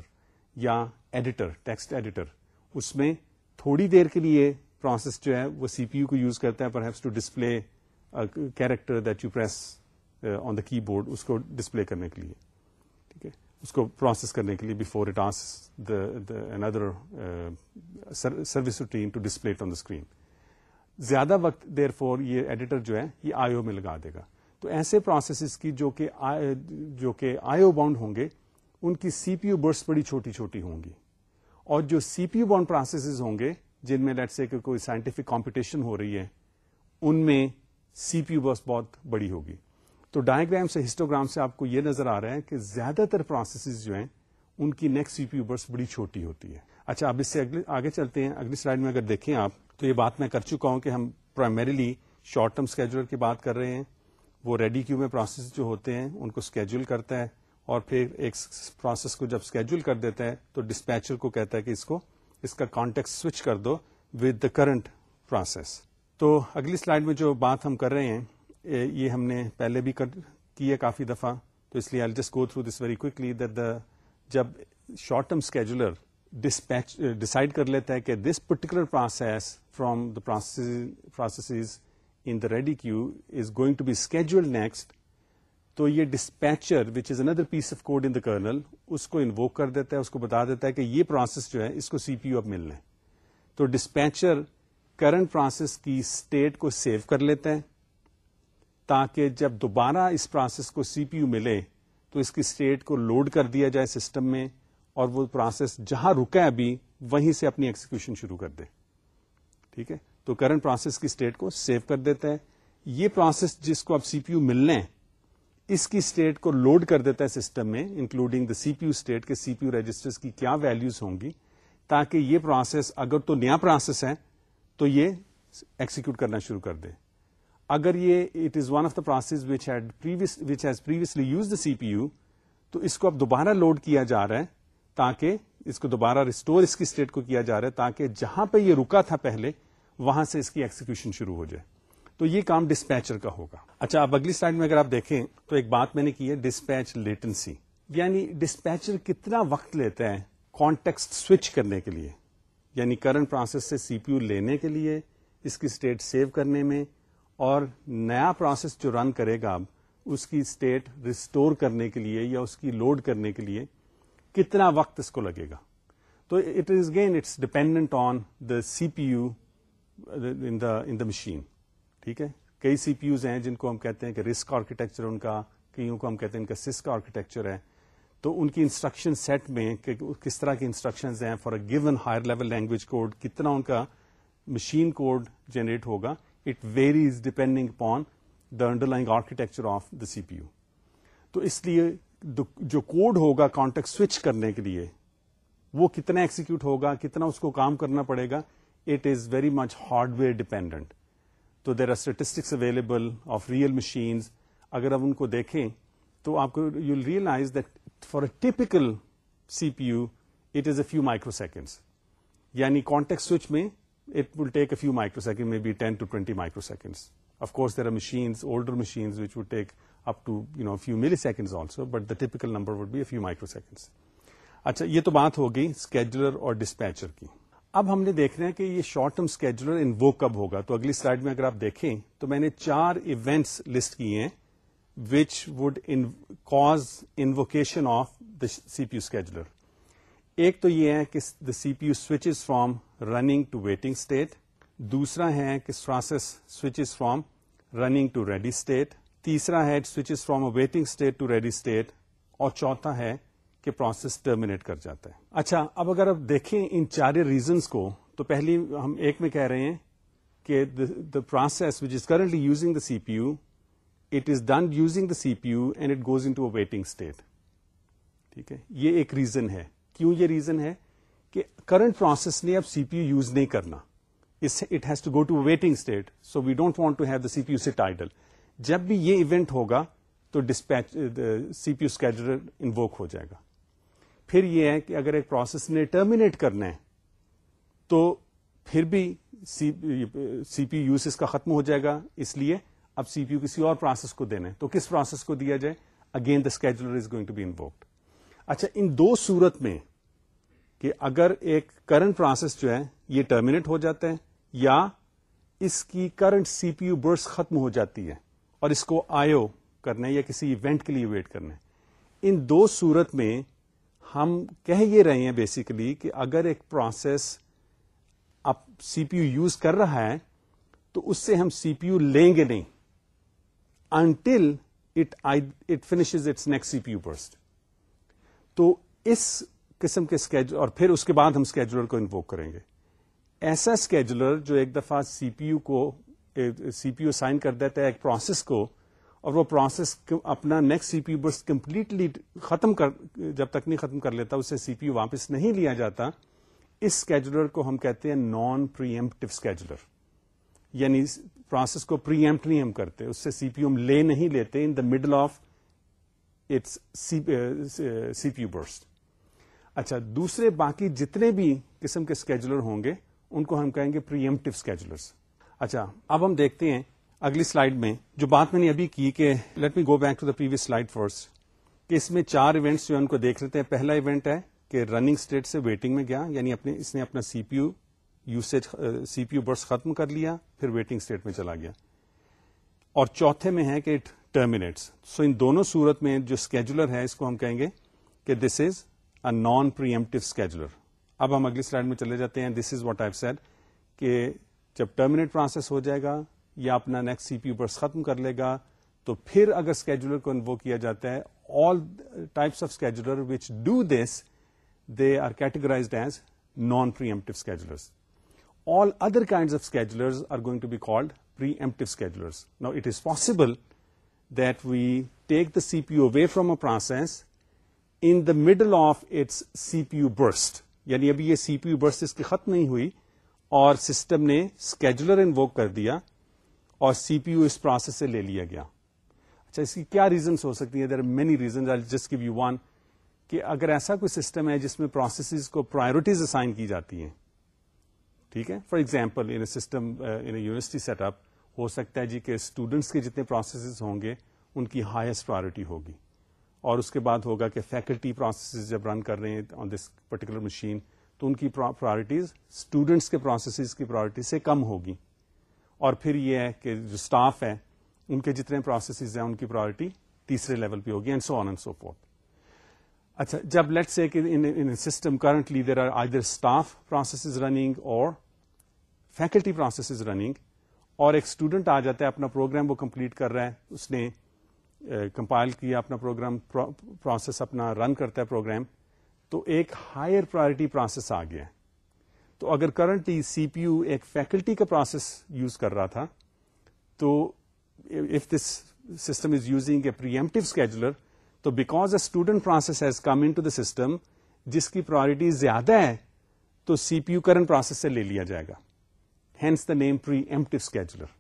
یا ایڈیٹر ٹیکسٹ ایڈیٹر اس میں تھوڑی دیر کے لیے پروسیس جو ہے وہ سی پی یو کو یوز کرتا ہے perhaps to display character that you press on the keyboard اس کو ڈسپلے کرنے کے لیے۔ اس کو پروسیس کرنے کے لیے before it as another service routine to display on the screen زیادہ وقت دیر فور یہ ایڈیٹر جو ہے یہ آئیو میں لگا دے گا۔ تو ایسے پروسیسز کی جو کہ جو کہ آئیو باؤنڈ ہوں گے، ان کی سی پی یو برس بڑی چھوٹی چھوٹی ہوں گی۔ اور جو C P U bound processes ہوں گے، جن میں لیٹ سے کوئی سائنٹیفک کمپٹیشن ہو رہی ہے، ان میں سی پی یو برس بہت بڑی ہوگی۔ تو ڈائگرام سے ہسٹوگرام سے آپ کو یہ نظر آ رہا ہے کہ زیادہ تر پروسیسز جو ہیں، ان کی نیکسٹ سی پی یو برس بڑی چھوٹی ہوتی ہے۔ اچھا اب اس سے آگے چلتے ہیں۔ اگلی سلائڈ میں اگر دیکھیں آپ، تو یہ بات میں کر چکا ہوں کہ ہم پرائمریلی شارٹ ٹرم اسکیجولر کی بات کر رہے ہیں۔ وہ ریڈی کیو میں پروسیس جو ہوتے ہیں، ان کو اسکیجول کرتا ہے اور پھر ایک پروسیس کو جب اسکیجول کر دیتا ہے، تو ڈسپیچر کو کہتا ہے کہ اس کو اس کا کانٹیکٹ سوئچ کر دو ود دا کرنٹ پروسیس تو اگلی سلائڈ میں جو بات ہم کر رہے ہیں یہ ہم نے پہلے بھی کی ہے کافی دفعہ، تو اس لیے I just go through this very quickly that the جب شارٹ ٹرم اسکیجولر ڈسائڈ کر لیتا ہے کہ this particular process from the process in the ready queue is going to be schedule next تو یہ dispatcher which is another piece of code in the kernel اس کو انووک کر دیتا ہے، اس کو بتا دیتا ہے کہ یہ پروسیس جو ہے، اس کو سی پی یو اب ملنا ہے۔ تو ڈسپیچر کرنٹ پروسیس کی اسٹیٹ کو سیو کر لیتا ہے۔ تاکہ جب دوبارہ اس پروسیس کو سی پی یو ملے تو اس کی اسٹیٹ کو لوڈ کر دیا جائے سسٹم میں اور وہ پروسیس جہاں رکا ہے ابھی وہیں سے اپنی ایکسیکیوشن شروع کر دے۔ ٹھیک ہے؟ تو کرنٹ پروسیس کی اسٹیٹ کو سیو کر دیتا ہے۔ یہ پروسیس جس کو اب سی پی یو ملنا ہے اس کی اسٹیٹ کو لوڈ کر دیتا ہے سسٹم میں including the C P U state کے سی پی یو رجسٹر کی کیا ویلوز ہوں گی، تاکہ یہ پروسیس اگر تو نیا پروسیس ہے تو یہ ایکسیکیوٹ کرنا شروع کر دے۔ اگر یہ it is one of the process which has previously use the C P U تو اس کو اب دوبارہ لوڈ کیا جا رہا ہے تاکہ اس کو دوبارہ ریسٹور اس کی اسٹیٹ کو کیا جا رہا ہے تاکہ جہاں پہ یہ رکا تھا پہلے، وہاں سے اس کی ایکسیکیوشن شروع ہو جائے۔ تو یہ کام ڈسپیچر کا ہوگا۔ اچھا اب اگلی سلائڈ میں اگر آپ دیکھیں، تو ایک بات میں نے کی ہے ڈسپیچ لیٹنسی یعنی ڈسپیچر کتنا وقت لیتا ہے کانٹیکسٹ سوئچ کرنے کے لیے۔ یعنی کرنٹ پروسیس سے سی پی یو لینے کے لیے، اس کی اسٹیٹ سیو کرنے میں اور نیا پروسیس جو رن کرے گا اب، اس کی اسٹیٹ ریسٹور کرنے کے لیے یا اس کی لوڈ کرنے کے لیے کتنا وقت اس کو لگے گا؟ تو it is again it's dependent on the C P U in the machine ٹھیک ہے؟ کئی سی پی یوز ہیں جن کو ہم کہتے ہیں کہ رسک آرکیٹیکچر ان کا، کئیوں کو ہم کہتے ہیں ان کا سسک آرکیٹیکچر ہے۔ تو ان کی انسٹرکشن سیٹ میں کہ کس طرح کی انسٹرکشنز ہیں for a given higher level language code کتنا ان کا مشین کوڈ جنریٹ ہوگا۔ It varies depending upon the under line architecture of the C P U. تو اس لیے جو کوڈ ہوگا کانٹیکٹ سوئچ کرنے کے لیے، وہ کتنا ایکسیکیوٹ ہوگا، کتنا اس کو کام کرنا پڑے گا، it is very much hardware dependent. تو there are statistics available of real machines. اگر آپ ان کو دیکھیں، تو آپ کو you realize that for a typical C P U, it is a few microseconds یعنی کانٹیکٹ سوئچ میں it will take a few microsecond maybe ten to twenty microseconds of course there are machines older machines which would take up to you know few millisecond also but the typical number would be a few microseconds اچھا یہ تو بات ہوگی اسکیجولر اور ڈسپیچر کی۔ اب ہم نے دیکھ رہے ہیں کہ یہ شارٹ ٹرم اسکیجولر ان وہ کب ہوگا۔ تو اگلی سلائڈ میں اگر آپ دیکھیں، تو میں نے چار ایونٹس لسٹ کیے ہیں which would cause invocation of the C P U scheduler ایک تو یہ ہے کہ the C P U switches from running to waiting state دوسرا ہے کہ process switches from running to ready state تیسرا ہے switches from waiting state to ready state اور چوتھا ہے کہ پروسیس ٹرمینیٹ کر جاتا ہے اچھا اب اگر آپ دیکھیں ان چار ریزنس کو تو پہلی ہم ایک میں کہہ رہے ہیں کہ the process which is currently using the C P U it is done using the C P U and it goes into waiting state ٹھیک ہے یہ ایک ریزن ہے کیوں یہ ریزن ہے کہ کرنٹ پروسیس نے اب سی پی یو یوز نہیں کرنا۔ It has to go to waiting state so we don't want to have the C P U sit idle جب بھی یہ ایونٹ ہوگا تو dispatch C P U scheduler invoke ہو جائے گا۔ پھر یہ ہے کہ اگر ایک پروسیس نے ٹرمینیٹ کرنا ہے، تو پھر بھی سی پی یو اس کا ختم ہو جائے گا۔ اس لیے اب سی پی یو کسی اور پروسیس کو دینا ہے۔ تو کس پروسیس کو دیا جائے؟ Again the scheduler is going to be invoked اچھا ان دو صورت میں کہ اگر ایک کرنٹ پروسیس جو ہے یہ ٹرمینیٹ ہو جاتا ہے یا اس کی کرنٹ سی پی یو برس ختم ہو جاتی ہے اور اس کو آئیو کرنا ہے یا کسی ایونٹ کے لیے ویٹ کرنا ہے ان دو صورت میں ہم کہہ یہ رہے ہیں بیسیکلی کہ اگر ایک پروسیس اب سی پی یو یوز کر رہا ہے تو اس سے ہم سی پی یو لیں گے نہیں until it it finishes its next C P U burst تو اس قسم کے اسکیجول اور پھر اس کے بعد ہم اسکیجولر کو انووک کریں گے۔ ایسا اسکیجولر جو ایک دفعہ سی پی یو کو سی پی یو سائن کر دیتا ہے ایک پروسیس کو، اور وہ پروسیس اپنا next C P U burst completely ختم کر جب تک نہیں ختم کر لیتا، اسے سی پی یو واپس نہیں لیا جاتا، اس اسکیجولر کو ہم کہتے ہیں نان پریمپٹیو اسکیجولر یعنی پروسیس کو پری ایمپٹ نہیں ہم کرتے، اس سے سی پی یو ہم لے نہیں لیتے in the middle of its C P U burst اچھا دوسرے باقی جتنے بھی قسم کے اسکیجولر ہوں گے، ان کو ہم کہیں گے پری ایمپٹیو اسکیجولرس اچھا اب ہم دیکھتے ہیں اگلی سلائڈ میں جو بات میں نے ابھی کی کہ let me go back to the previous slide first کہ اس میں چار ایونٹس جو ان کو دیکھ لیتے ہیں۔ پہلا ایونٹ ہے کہ رننگ اسٹیٹ سے ویٹنگ میں گیا یعنی اپنے، اس نے اپنا C P U usage C P U burst ختم کر لیا، پھر ویٹنگ اسٹیٹ میں چلا گیا۔ اور چوتھے میں ہے کہ ٹرمینیٹس سو ان دونوں صورت میں جو اسکیجولر ہے، اس کو ہم کہیں گے کہ this is a non preemptive scheduler اب ہم اگلی سلائڈ میں چلے جاتے ہیں۔ This is what I said کہ جب ٹرمینیٹ پروسیس ہو جائے گا یا اپنا نیکسٹ سی پی یو برس ختم کر لے گا تو پھر اگر اسکیجولر کو انوو کیا جاتا ہے all types of scheduler which do this they are categorized as non preemptive schedulers all other kinds of schedulers are going to be called preemptive schedulers. Now, it is possible that we take the CPU away from a process in the middle of its CPU burst. یعنی ابھی یہ سی پی یو برس اس کی ختم نہیں ہوئی اور سسٹم نے اسکیجولر انووک کر دیا اور سی پی یو اس پروسیس سے لے لیا گیا۔ اچھا اس کی کیا ریزنس ہو سکتی ہیں؟ There are many reasons just give you one کہ اگر ایسا کوئی سسٹم ہے جس میں پروسیسز کو پرائرٹیز اسائن کی جاتی ہیں، ٹھیک ہے؟ For example in system in university setup ہو سکتا ہے جی کہ اسٹوڈنٹس کے جتنے پروسیسز ہوں گے، ان کی ہائیسٹ پرائرٹی ہوگی۔ اور اس کے بعد ہوگا کہ فیکلٹی پروسیسز جب رن کر رہے ہیں آن دس پرٹیکولر مشین تو ان کی پرائرٹیز اسٹوڈنٹس کے پروسیسز کی پرائرٹی سے کم ہوگی۔ اور پھر یہ ہے کہ جو اسٹاف ہے ان کے جتنے پروسیسز ہیں، ان کی پرائرٹی تیسرے لیول پہ ہوگی and so on and so forth اچھا جب let's say system currently there are either staff processes running اور فیکلٹی پروسیس از رننگ اور ایک اسٹوڈنٹ آ جاتا ہے، اپنا پروگرام وہ کمپلیٹ کر رہا ہے، اس نے کمپائل کیا اپنا پروگرام پروسیس اپنا رن کرتا ہے پروگرام، تو ایک ہائر پرائرٹی پروسیس آ گیا تو اگر کرنٹلی سی پی یو ایک فیکلٹی کا پروسیس یوز کر رہا تھا، تو if this system is using a preemptive scheduler تو because a student process has come into the system جس کی پرائرٹی زیادہ ہے، تو C P U current process سے لے لیا جائے گا۔ Hence the name pre ایمٹو scheduler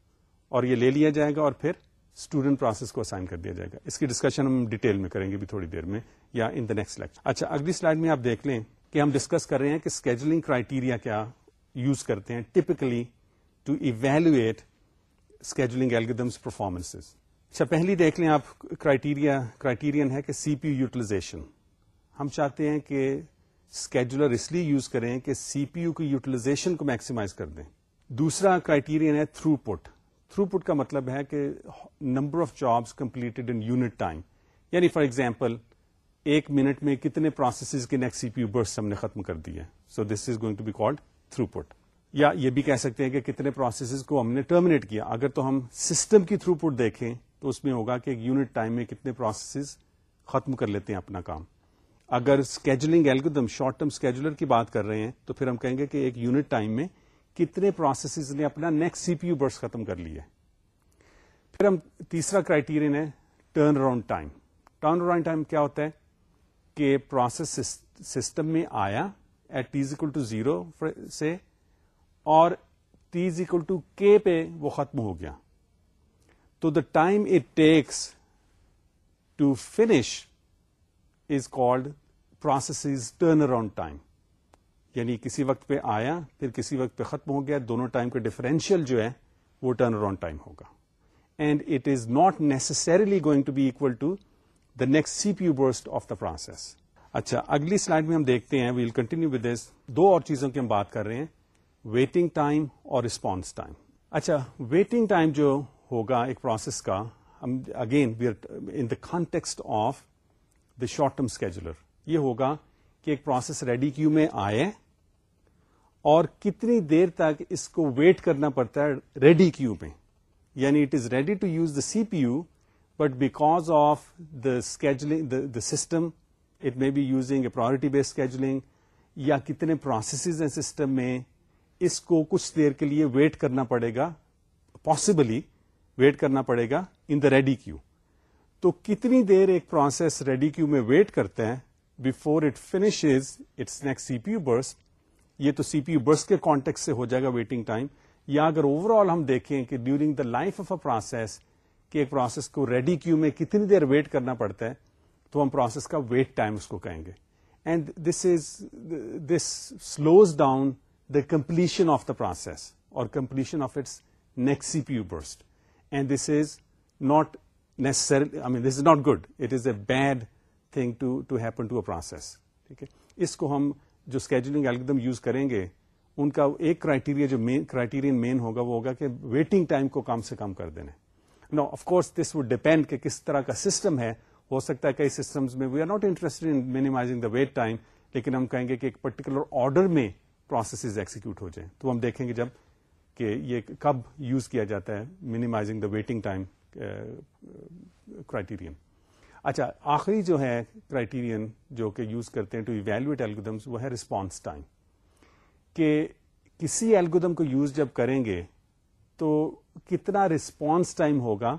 اور یہ لے لیا جائے گا اور پھر اسٹوڈنٹ پروسیس کو اسائن کر دیا جائے گا۔ اس کی ڈسکشن ہم ڈیٹیل میں کریں گے بھی تھوڑی دیر میں یا ان دا نیکسٹ لیکچر اچھا اگلی سلائڈ میں آپ دیکھ لیں کہ ہم ڈسکس کر رہے ہیں کہ اسکیجولنگ کرائٹیریا کیا یوز کرتے ہیں typically to evaluate scheduling algorithms performance اچھا پہلی دیکھ لیں آپ کرائٹیریا کرائٹیرین ہے کہ سی پی یو یوٹیلائزیشن ہم چاہتے ہیں کہ اسکیجولر اس لیے یوز کریں کہ سی پی یو کی یوٹیلائزیشن کو میکسیمائز کر دیں۔ دوسرا کرائٹیرین ہے تھرو پٹ تھرو پٹ کا مطلب ہے کہ number of jobs completed in unit time یعنی فار ایگزامپل ایک منٹ میں کتنے پروسیسز کے نیکسٹ سی پی یو برس ہم نے ختم کر دیا so this is going to be called throughput یا یہ بھی کہہ سکتے ہیں کہ کتنے پروسیسز کو ہم نے ٹرمینیٹ کیا. اگر تو ہم سسٹم کی تھرو پٹ دیکھیں تو اس میں ہوگا کہ ایک یونٹ ٹائم میں کتنے پروسیسز ختم کر لیتے ہیں اپنا کام. اگر scheduling algorithm short term scheduler کی بات کر رہے ہیں تو پھر ہم کہیں گے کہ ایک یونٹ ٹائم میں کتنے پروسیسز نے اپنا نیکسٹ سی پی یو برس ختم کر لیے پھر ہم تیسرا کرائٹیرین ہے turn around time turn around time کیا ہوتا ہے؟ کہ پروسیس سسٹم میں آیا at ts equal to zero سے اور ٹیز اکول ٹو کے پہ وہ ختم ہو گیا۔ تو the time it takes to finish is called process turnaround time یعنی کسی وقت پہ آیا، پھر کسی وقت پہ ختم ہو گیا، دونوں ٹائم کا ڈفرینشیل جو ہے، وہ ٹرن اراؤنڈ ٹائم ہوگا۔ And it is not necessarily going to be equal to the next C P U burst of the process اچھا اگلی سلائڈ میں ہم دیکھتے ہیں ویل کنٹینیو ود دس دو اور چیزوں کی ہم بات کر رہے ہیں ویٹنگ ٹائم اور ریسپانس ٹائم اچھا ویٹنگ ٹائم جو ہوگا ایک پروسیس کا again we are in the context of the short term scheduler یہ ہوگا کہ ایک پروسیس ریڈی کیو میں آئے اور کتنی دیر تک اس کو ویٹ کرنا پڑتا ہے ریڈی کیو میں۔ یعنی it is ready to use the C P U but because of the scheduling the system it may be using a priority base scheduling یا کتنے پروسیسز ہیں سسٹم میں، اس کو کچھ دیر کے لیے ویٹ کرنا پڑے گا۔ پاسبلی ویٹ کرنا پڑے گا ان دا ریڈی کیو تو کتنی دیر ایک پروسیس ریڈی کیو میں ویٹ کرتے ہیں before it finish is its next C P U burst یہ تو سی پی یو برس کے کانٹیکٹ سے ہو جائے گا ویٹنگ ٹائم یا اگر اوور آل ہم دیکھیں کہ during the life of a process کہ ایک پروسیس کو ریڈی کیو میں کتنی دیر ویٹ کرنا پڑتا ہے، تو ہم پروسیس کا ویٹ ٹائم اس کو کہیں گے. And this is this slows down the completion of the process اور completion of its next C P U burst and this is not necessary I mean this is not good it is a bad thing to to happen to a process ٹھیک ہے اس کو ہم جو اسکیجولنگ الگدم یوز کریں گے، ان کا ایک کرائٹیریا جو مین مین ہوگا، وہ ہوگا کہ ویٹنگ ٹائم کو کم سے کم کر دینا no of course this would depend کہ کس طرح کا سسٹم ہے۔ ہو سکتا ہے کئی سسٹمز میں we are not interested in minimizing the wait time لیکن ہم کہیں گے کہ ایک پرٹیکولر آرڈر میں پروسیسز ایکسیکیوٹ ہو جائیں۔ تو ہم دیکھیں گے جبکہ یہ کب یوز کیا جاتا ہے minimizing the waiting time criterion اچھا آخری جو ہے کرائٹیرین جو کہ یوز کرتے ہیں ٹو ایویلویٹ ایلگودمس وہ ہے ریسپانس ٹائم کہ کسی ایلگودم کو یوز جب کریں گے تو کتنا ریسپانس ٹائم ہوگا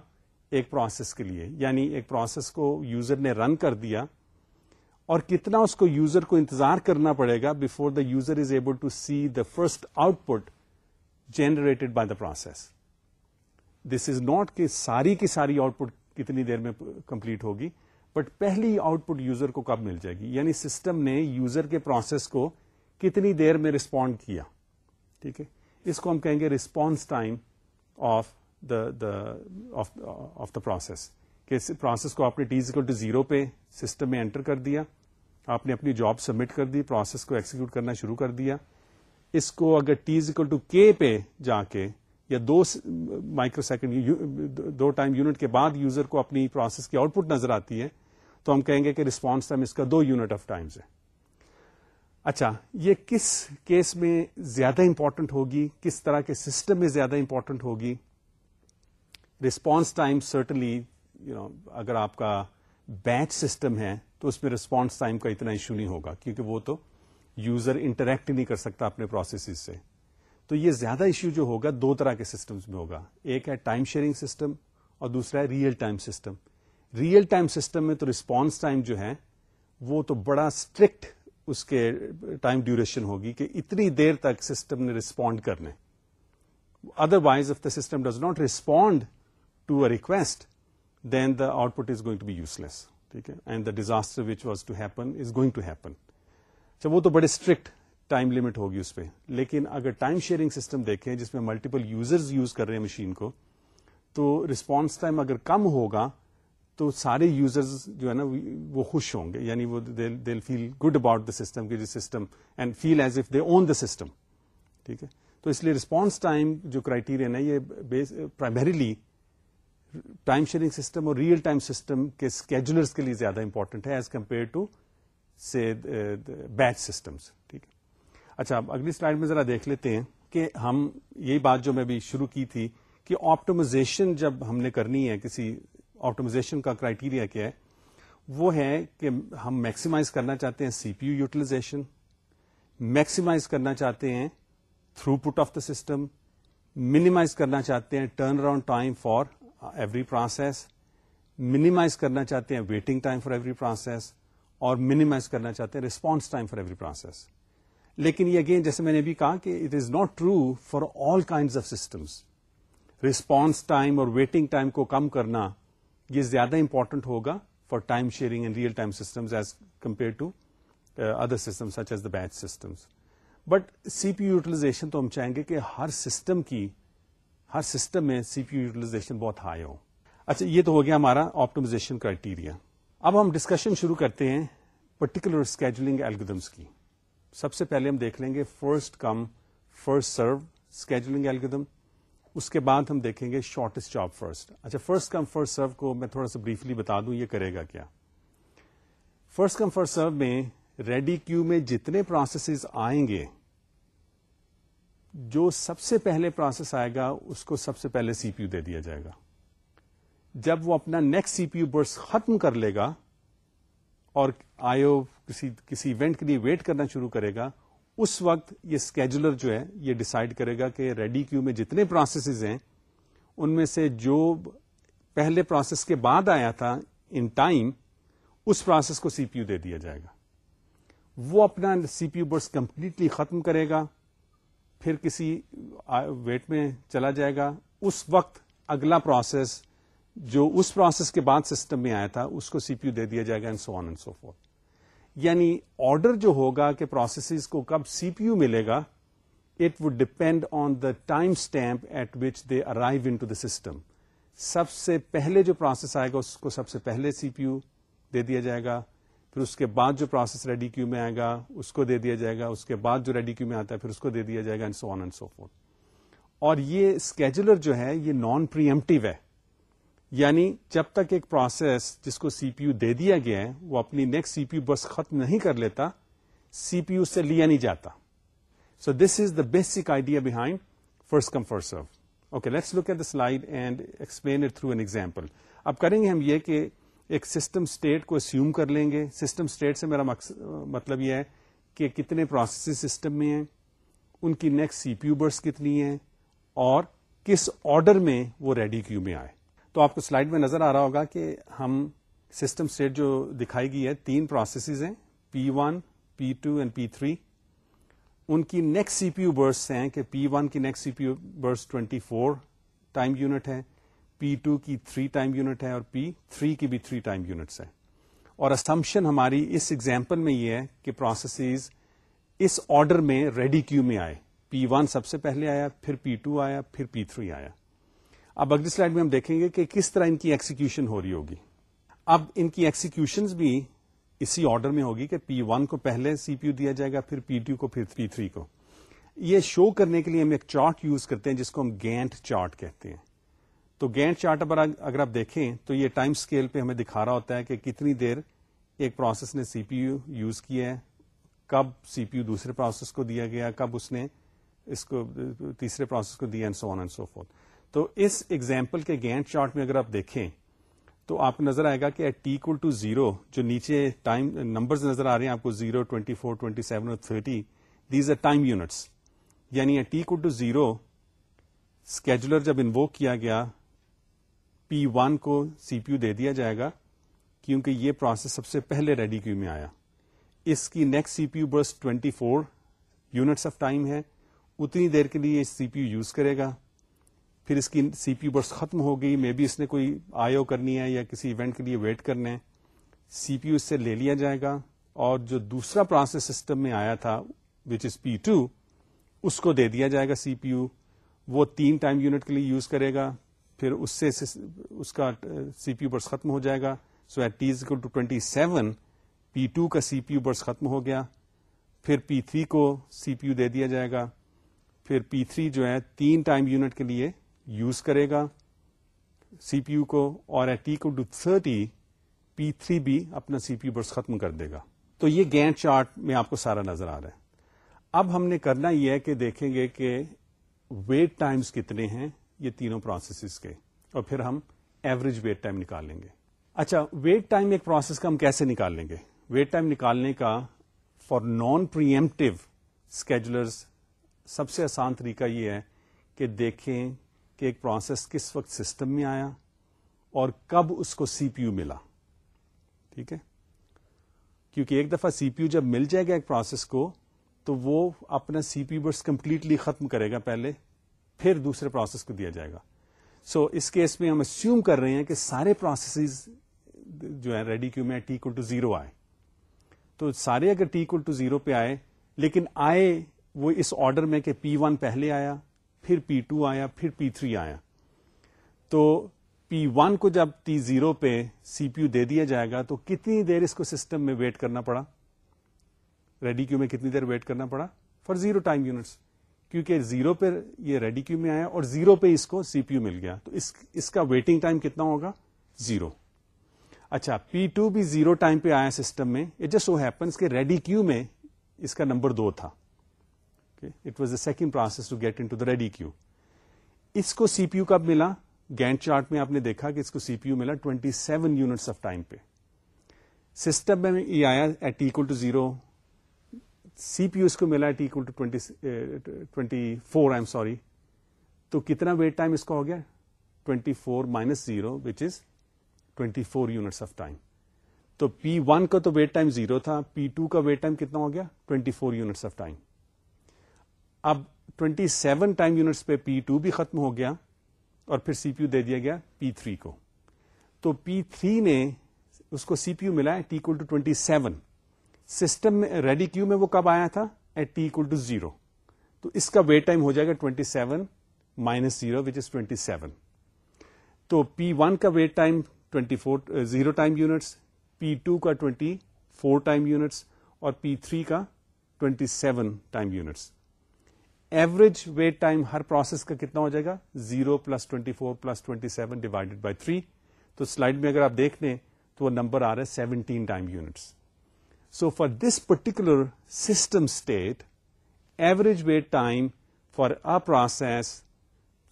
ایک پروسیس کے لیے؟ یعنی ایک پروسیس کو یوزر نے رن کر دیا اور کتنا اس کو یوزر کو انتظار کرنا پڑے گا before the user is able to see the first output generated by the process this is not کہ ساری کی ساری آؤٹ پٹ کتنی دیر میں کمپلیٹ ہوگی۔ بٹ پہلی آؤٹ پٹ یوزر کو کب مل جائے گی؟ یعنی سسٹم نے یوزر کے پروسیس کو کتنی دیر میں رسپونڈ کیا؟ ٹھیک ہے؟ اس کو ہم کہیں گے response time of the of the process کہ پروسیس کو آپ نے T is equal to zero پہ سسٹم میں انٹر کر دیا۔ آپ نے اپنی جاب سبمٹ کر دی پروسیس کو ایکسیکیوٹ کرنا شروع کر دیا۔ اس کو اگر ٹیز اکول ٹو کے پہ جا کے یا دو مائکرو سیکنڈ دو ٹائم یونٹ کے بعد یوزر کو اپنی پروسیس کی آؤٹ پٹ نظر آتی ہے، تو ہم کہیں گے کہ ریسپانس ٹائم اس کا دو یونٹ آف ٹائمز ہے۔ اچھا یہ کس کیس میں زیادہ امپورٹنٹ ہوگی؟ کس طرح کے سسٹم میں زیادہ امپورٹنٹ ہوگی؟ Response time certainly you know اگر آپ کا بیچ سسٹم ہے تو اس میں رسپانس ٹائم کا اتنا ایشو نہیں ہوگا، کیونکہ وہ تو یوزر انٹریکٹ نہیں کر سکتا اپنے پروسیسز سے۔ تو یہ زیادہ ایشو جو ہوگا دو طرح کے سسٹمز میں ہوگا۔ ایک ہے ٹائم شیئرنگ سسٹم اور دوسرا ہے real time system real time system میں تو رسپانس ٹائم جو ہے وہ تو بڑا اسٹرکٹ اس کے ٹائم ڈیوریشن ہوگی کہ اتنی دیر تک سسٹم نے رسپونڈ کرنے otherwise if the system does not respond to a request then the output is going to be useless ٹھیک ہے؟ And the disaster which was to happen is going to happen اچھا وہ تو بڑے اسٹرکٹ ٹائم لمٹ ہوگی اس پہ۔ لیکن اگر ٹائم شیئرنگ سسٹم دیکھیں، جس میں ملٹیپل یوزرز یوز کر رہے ہیں مشین کو، تو رسپانس ٹائم اگر کم ہوگا، تو سارے یوزرز جو ہے نا، وہ خوش ہوں گے۔ یعنی وہ will feel good about the system کی system and feel as if they own the system ٹھیک ہے؟ تو اس لیے رسپانس ٹائم جو کرائٹیریا ہے یہ پرائمریلی ٹائم شیئرنگ سسٹم اور ریئل ٹائم سسٹم کے اسکیجولرس کے لیے زیادہ امپورٹنٹ ہے ایز کمپیئر ٹو سے بیچ سسٹمس ٹھیک ہے؟ اچھا اب اگلی سلائڈ میں ذرا دیکھ لیتے ہیں کہ ہم یہی بات جو میں بھی شروع کی تھی کہ آپٹومائزیشن جب ہم نے کرنی ہے، کسی آپٹومائزیشن کا کرائٹیریا کیا ہے، وہ ہے کہ ہم میکسیمائز کرنا چاہتے ہیں C P U utilisation maximise کرنا چاہتے ہیں throughput of the system minimise کرنا چاہتے ہیں turn around time for every process minimise کرنا چاہتے ہیں waiting time for every process اور منیمائز کرنا چاہتے ہیں response time for every process لیکن یہ اگین جیسے میں نے بھی کہا کہ it is not true for all kind of systems response time اور ویٹنگ ٹائم کو کم کرنا یہ زیادہ امپورٹنٹ ہوگا for time sharing and real time system as compare to other system such as the batch systems but C P utilization تو ہم چاہیں گے کہ ہر سسٹم کی، ہر سسٹم میں سی پی یوٹیلائزیشن بہت ہائی ہو۔ اچھا یہ تو ہو گیا ہمارا آپٹومائزیشن کرائٹیریا اب ہم ڈسکشن شروع کرتے ہیں پرٹیکولر اسکیجولنگ ایلگدمس کی۔ سب سے پہلے ہم دیکھ لیں گے first come first serve scheduling algorithm اس کے بعد ہم دیکھیں گے شارٹیسٹ جاب فرسٹ اچھا فرسٹ کم فرسٹ سرو کو میں تھوڑا سا بریفلی بتا دوں، یہ کرے گا کیا؟ فرسٹ کم فرسٹ سرو میں ریڈی کیو میں جتنے پروسیسز آئیں گے، جو سب سے پہلے پروسیس آئے گا، اس کو سب سے پہلے سی پی یو دے دیا جائے گا۔ جب وہ اپنا نیکسٹ سی پی یو برس ختم کر لے گا اور آئیو کسی کسی ایونٹ کے لیے ویٹ کرنا شروع کرے گا، اس وقت یہ اسکیجولر جو ہے، یہ ڈسائڈ کرے گا کہ ریڈی کیو میں جتنے پروسیسز ہیں، ان میں سے جو پہلے پروسیس کے بعد آیا تھا ان ٹائم اس پروسیس کو سی پی یو دے دیا جائے گا۔ وہ اپنا سی پی یو برس کمپلیٹلی ختم کرے گا، پھر کسی ویٹ میں چلا جائے گا۔ اس وقت اگلا پروسیس جو اس پروسیس کے بعد سسٹم میں آیا تھا، اس کو سی پی یو دے دیا جائے گا and so on and so forth یعنی آرڈر جو ہوگا کہ پروسیسز کو کب سی پی یو ملے گا it would depend on the time stamp at which they arrive into the system سب سے پہلے جو پروسیس آئے گا، اس کو سب سے پہلے سی پی یو دے دیا جائے گا، پھر اس کے بعد جو پروسیس ریڈی کیو میں آئے گا، اس کو دے دیا جائے گا، اس کے بعد جو ریڈی کیو میں آتا ہے، پھر اس کو دے دیا جائے گا and so on and so forth اور یہ اسکیجولر جو ہے، یہ نان پریمٹیو ہے۔ یعنی جب تک ایک پروسیس جس کو سی پی یو دے دیا گیا ہے، وہ اپنی نیکسٹ سی پی یو بس ختم نہیں کر لیتا سی پی یو سے لیا نہیں جاتا۔ So this is the basic idea behind first come first serve okay let's look at the slide and explain it through an example اب کریں گے ہم یہ کہ ایک سسٹم اسٹیٹ کو اسیوم کر لیں گے۔ سسٹم اسٹیٹ سے میرا مطلب یہ ہے کہ کتنے پروسیس سسٹم میں ہیں، ان کی نیکسٹ سی پی یو برس کتنی ہے اور کس آرڈر میں وہ ریڈی کیو میں آئے۔ تو آپ کو سلائڈ میں نظر آ رہا ہوگا کہ ہم سسٹم اسٹیٹ جو دکھائی گئی ہے، تین پروسیسز ہیں P one P two and P three ان کی next C P U burst ہیں کہ پی ون کی next C P U burst twenty four time unit ہے پی ٹو کی تھری ٹائم یونٹ ہے اور پی تھری کی بھی تھری ٹائم یونٹس ہے اور اسمپشن ہماری اس ایگزامپل میں یہ ہے کہ پروسیسز اس آرڈر میں ریڈی کیو میں آئے۔ پی ون سب سے پہلے آیا، پھر پی ٹو آیا، پھر پی تھری آیا۔ اب اگلی سلائڈ میں ہم دیکھیں گے کہ کس طرح ان کی ایکسیکیوشن ہو رہی ہوگی۔ اب ان کی ایکسیکیوشن بھی اسی آرڈر میں ہوگی کہ پی ون کو پہلے سی پی یو دیا جائے گا، پھر پی ٹو کو، پھر پی تھری کو۔ یہ شو کرنے کے لیے ہم ایک چارٹ یوز کرتے ہیں جس کو ہم گینٹ چارٹ کہتے ہیں۔ تو گینٹ چارٹ پر اگر آپ دیکھیں تو یہ ٹائم اسکیل پہ ہمیں دکھا رہا ہوتا ہے کہ کتنی دیر ایک پروسیس نے سی پی یو یوز کیا ہے، کب سی پی یو دوسرے پروسیس کو دیا گیا، کب اس نے اس کو، تیسرے پروسیس کو دیا and so on and so forth تو اس ایگزامپل کے گینٹ چارٹ میں اگر آپ دیکھیں تو آپ کو نظر آئے گا کہ at T equal to zero جو نیچے ٹائم نمبر نظر آ رہے ہیں، آپ کو zero twenty four twenty seven اور thirty these are time units یعنی at T equal to zero scheduler جب انوو کیا گیا پی ون کو سی پی یو دے دیا جائے گا کیونکہ یہ پروسیس سب سے پہلے ریڈی کیو میں آیا۔ اس کی next C P U burst twenty four units of time ہے۔ اتنی دیر کے لیے سی پی یو یوز کرے گا۔ پھر اس کی سی پی یو برس ختم ہو گئی مے بی اس نے کوئی آئیو کرنی ہے یا کسی ایونٹ کے لیے ویٹ کرنا ہے سی پی یو اس سے لے لیا جائے گا۔ اور جو دوسرا پروسیس سسٹم میں آیا تھا وچ از پی ٹو اس کو دے دیا جائے گا سی پی یو۔ وہ تین ٹائم یونٹ کے لیے یوز کرے گا۔ پھر اس سے اس کا سی پی یو برس ختم ہو جائے گا۔ So at T to twenty seven P two کا سی پی یو برس ختم ہو گیا۔ پھر پی تھری کو سی پی یو دے دیا جائے گا۔ پھر پی تھری جو ہے، تین ٹائم یونٹ کے لیے یوز کرے گا سی پی یو کو اور ایٹ ٹی کو ٹو تھرٹی پی تھری بھی اپنا سی پی یو برس ختم کر دے گا۔ تو یہ گینٹ چارٹ میں آپ کو سارا نظر آ رہا ہے۔ اب ہم نے کرنا یہ ہے کہ دیکھیں گے کہ ویٹ ٹائمز کتنے ہیں یہ تینوں پروسیسز کے۔ اور پھر ہم ایوریج ویٹ ٹائم نکال لیں گے۔ اچھا ویٹ ٹائم ایک پروسیس کا ہم کیسے نکال لیں گے؟ ویٹ ٹائم نکالنے کا فار نان پریمٹیو اسکیجولرز سب سے آسان طریقہ یہ ہے کہ دیکھیں کہ ایک پروسیس کس وقت سسٹم میں آیا اور کب اس کو سی پی یو ملا۔ ٹھیک ہے؟ کیونکہ ایک دفعہ سی پی یو جب مل جائے گا ایک پروسیس کو تو وہ اپنا سی پی یو برس کمپلیٹلی ختم کرے گا پہلے پھر دوسرے پروسیس کو دیا جائے گا۔ سو so, اس کیس میں ہم اسیوم کر رہے ہیں کہ سارے پروسیسز جو ہے ریڈی کیو میں ٹی ٹو زیرو آئے۔ تو سارے اگر ٹی ٹو زیرو پہ آئے لیکن آئے وہ اس آرڈر میں کہ پی ون پہلے آیا پھر پی ٹو آیا، پھر پی تھری آیا۔ تو پی ون کو جب ٹی زیرو پہ سی پی یو دے دیا جائے گا، تو کتنی دیر اس کو سسٹم میں ویٹ کرنا پڑا؟ ریڈی کیو میں کتنی دیر ویٹ کرنا پڑا؟ For zero time units. کیونکہ زیرو پہ یہ ریڈی کیو میں آیا اور زیرو پہ اس کو سی پی یو مل گیا۔ تو اس اس کا ویٹنگ ٹائم کتنا ہوگا؟ زیرو۔ اچھا پی ٹو بھی زیرو ٹائم پہ آیا سسٹم میں۔ اٹ جسٹ سو ہیپنس کہ ریڈی کیو میں اس کا نمبر دو تھا۔ It was the second process to get into the ready queue اس کو سی پی یو کب ملا؟ گینٹ چارٹ میں آپ نے دیکھا کہ اس کو سی پی یو ملا twenty seven units of time پہ۔ سسٹم میں یہ آیا at equal to zero C P U اس کو ملا at equal to twenty four I am sorry تو کتنا ویٹ ٹائم اس کا ہو گیا؟ Twenty four minus zero which is twenty four units of time تو پی ون کا تو ویٹ ٹائم زیرو تھا پی ٹو کا ویٹ ٹائم کتنا ہو گیا؟ Twenty four units of time اب ٹوینٹی سیون ٹائم یونٹس پہ پی ٹو بھی ختم ہو گیا اور پھر سی پی یو دے دیا گیا پی تھری کو۔ تو پی تھری نے اس کو سی پی یو ملا T to twenty seven system میں ریڈی کیو میں وہ کب آیا تھا؟ ایٹ ٹی ٹو زیرو تو اس کا ویٹ ٹائم ہو جائے گا twenty seven minus zero which is twenty seven تو پی ون کا wait time twenty four zero time units P two کا ٹوینٹی فور ٹائم یونٹس اور پی تھری کا twenty seven time units average wait time ہر پروسیس کا کتنا ہو جائے گا؟ Zero plus twenty four plus twenty seven divided by three تو سلائڈ میں اگر آپ دیکھ لیں تو وہ نمبر آ رہا ہے seventeen time units so for this particular system state average wait time for a process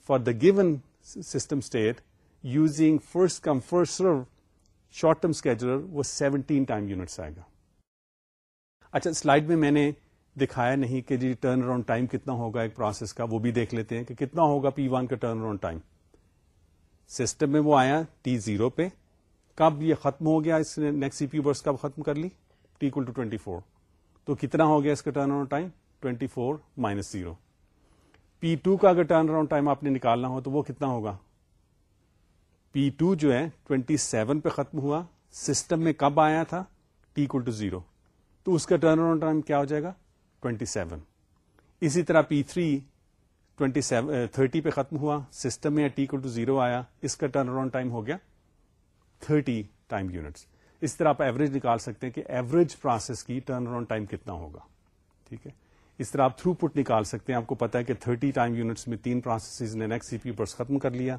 for the given system state using first come first serve short term scheduler وہ سیونٹین ٹائم یونٹس آئے گا. اچھا سلائڈ میں میں نے دکھایا نہیں کہ جی ٹرن اراؤنڈ ٹائم کتنا ہوگا ایک پروسیس کا، وہ بھی دیکھ لیتے ہیں کہ کتنا ہوگا پی ون کا ٹرن اراؤنڈ ٹائم سسٹم میں وہ آیا ٹی زیرو پہ۔ کب یہ ختم ہو گیا اس نے نیکسٹ سی پی برس کب ختم کر لی؟ ٹی ٹو ٹوینٹی فور تو کتنا ہو گیا اس کا turn around time twenty four minus zero P two کا اگر ٹرن اراؤنڈ ٹائم آپ نے نکالنا ہو تو وہ کتنا ہوگا؟ پی ٹو جو ہے ٹوینٹی سیون پہ ختم ہوا۔ سسٹم میں کب آیا تھا؟ ٹی ٹو زیرو تو اس کا ٹرن اراؤنڈ ٹائم کیا ہو جائے گا؟ ٹوینٹی سیون اسی طرح P three twenty seven thirty پہ ختم ہوا سسٹم میں ٹی ٹو زیرو آیا، اس کا ٹرن اراؤنڈ ٹائم ہو گیا تھرٹی ٹائم یونٹس اس طرح آپ ایوریج نکال سکتے ہیں کہ ایوریج پروسیس کی ٹرن اراؤنڈ ٹائم کتنا ہوگا، ٹھیک ہے؟ اس طرح آپ تھرو پٹ نکال سکتے ہیں، آپ کو پتا ہے کہ تھرٹی ٹائم یونٹس میں تین پروسیس نے نیکسٹ سی پی برس ختم کر لیا۔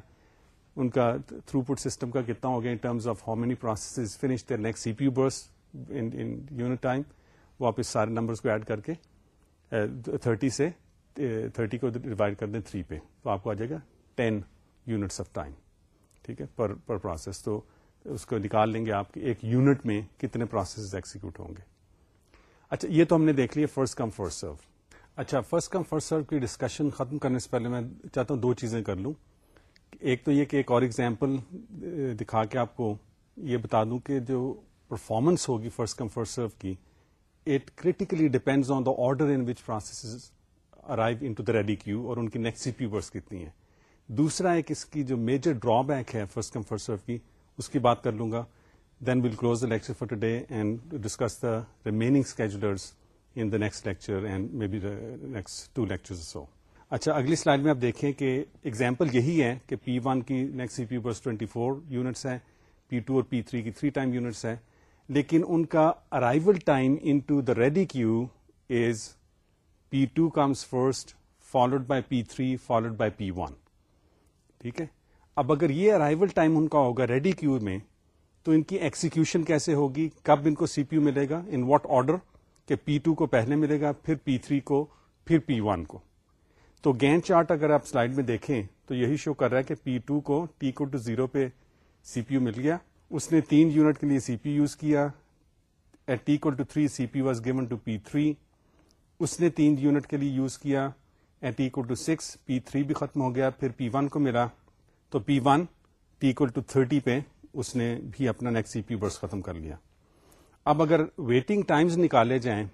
ان کا تھرو پٹ سسٹم کا کتنا ہو گیا in terms of how many process finish next C P U burst in unit time وہ آپ اس سارے نمبرز کو ایڈ کر کے تھرٹی سے تھرٹی کو ڈیوائڈ کر دیں تھری پہ، تو آپ کو آ جائے گا ٹین یونٹس آف ٹائم ٹھیک ہے، پر پر پروسیس تو اس کو نکال لیں گے آپ کے ایک یونٹ میں کتنے پروسیس ایکسیکیوٹ ہوں گے۔ اچھا یہ تو ہم نے دیکھ لیا فرسٹ کم فرسٹ سرو اچھا فرسٹ کم فرسٹ سرو کی ڈسکشن ختم کرنے سے پہلے میں چاہتا ہوں دو چیزیں کر لوں۔ ایک تو یہ کہ ایک اور ایگزامپل دکھا کے آپ کو یہ بتا دوں کہ جو پرفارمنس ہوگی فرسٹ کم فرسٹ سرو کی it critically depends on the order in which process arrive into the ready queue اور ان کی نیکسٹ سی پی ورس کتنی ہے دوسرا ایک اس کی جو میجر ڈرا بیک ہے فرسٹ کم فرسٹ سرو کی، اس کی بات کر لوں گا۔ Then will close the lecture for today and discuss the remaining schedulers in the next lecture and maybe next two lecture so اچھا اگلی سلائڈ میں آپ دیکھیں کہ ایگزامپل یہی ہے کہ پی ون کی نیکسٹ سی پی برس ٹوینٹی فور یونٹس ہے پی ٹو اور پی تھری کی تھری ٹائم یونٹس ہے لیکن ان کا arrival time into the ready queue is P two comes first followed by P three followed by P one ٹھیک ہے؟ اب اگر یہ ارائیول ٹائم ان کا ہوگا ریڈی کیو میں، تو ان کی ایکسیکیوشن کیسے ہوگی؟ کب ان کو سی پی یو ملے گا؟ ان واٹ آرڈر کہ پی ٹو کو پہلے ملے گا، پھر پی تھری کو، پھر پی ون کو. تو گین چارٹ اگر آپ سلائڈ میں دیکھیں، تو یہی شو کر رہا ہے کہ پی ٹو کو ٹی کو ٹو زیرو پہ سی پی یو مل گیا۔ اس نے تین یونٹ کے لیے سی پی یوز کیا at T to three C P was given to P three اس نے تین یونٹ کے لیے یوز کیا at T to six P three بھی ختم ہو گیا. پھر پی ون کو ملا. تو P one T to thirty پہ اس نے بھی اپنا نیکسٹ سی پی برس ختم کر لیا. اب اگر ویٹنگ ٹائمز نکالے جائیں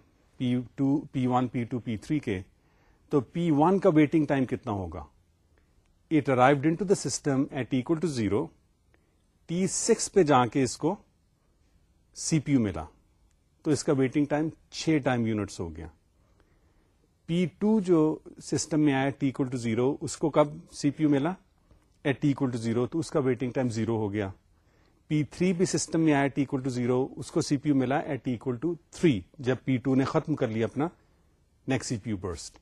P two P one P two P three کے، تو پی ون کا ویٹنگ ٹائم کتنا ہوگا؟ It arrived into the system at equal to zero T six پہ جا کے اس کو سی پی یو ملا۔ تو اس کا ویٹنگ ٹائم چھ ٹائم یونٹس ہو گیا۔ پی ٹو جو سسٹم میں آیا ٹی ٹو زیرو، اس کو کب سی پی یو ملا؟ ایٹ ٹی ٹو زیرو، تو اس کا ویٹنگ ٹائم زیرو ہو گیا۔ پی تھری بھی سسٹم میں آیا ٹی ٹو زیرو، اس کو سی پی یو ملا ایٹ ایکل ٹو تھری، جب پی ٹو نے ختم کر لیا اپنا next C P U burst.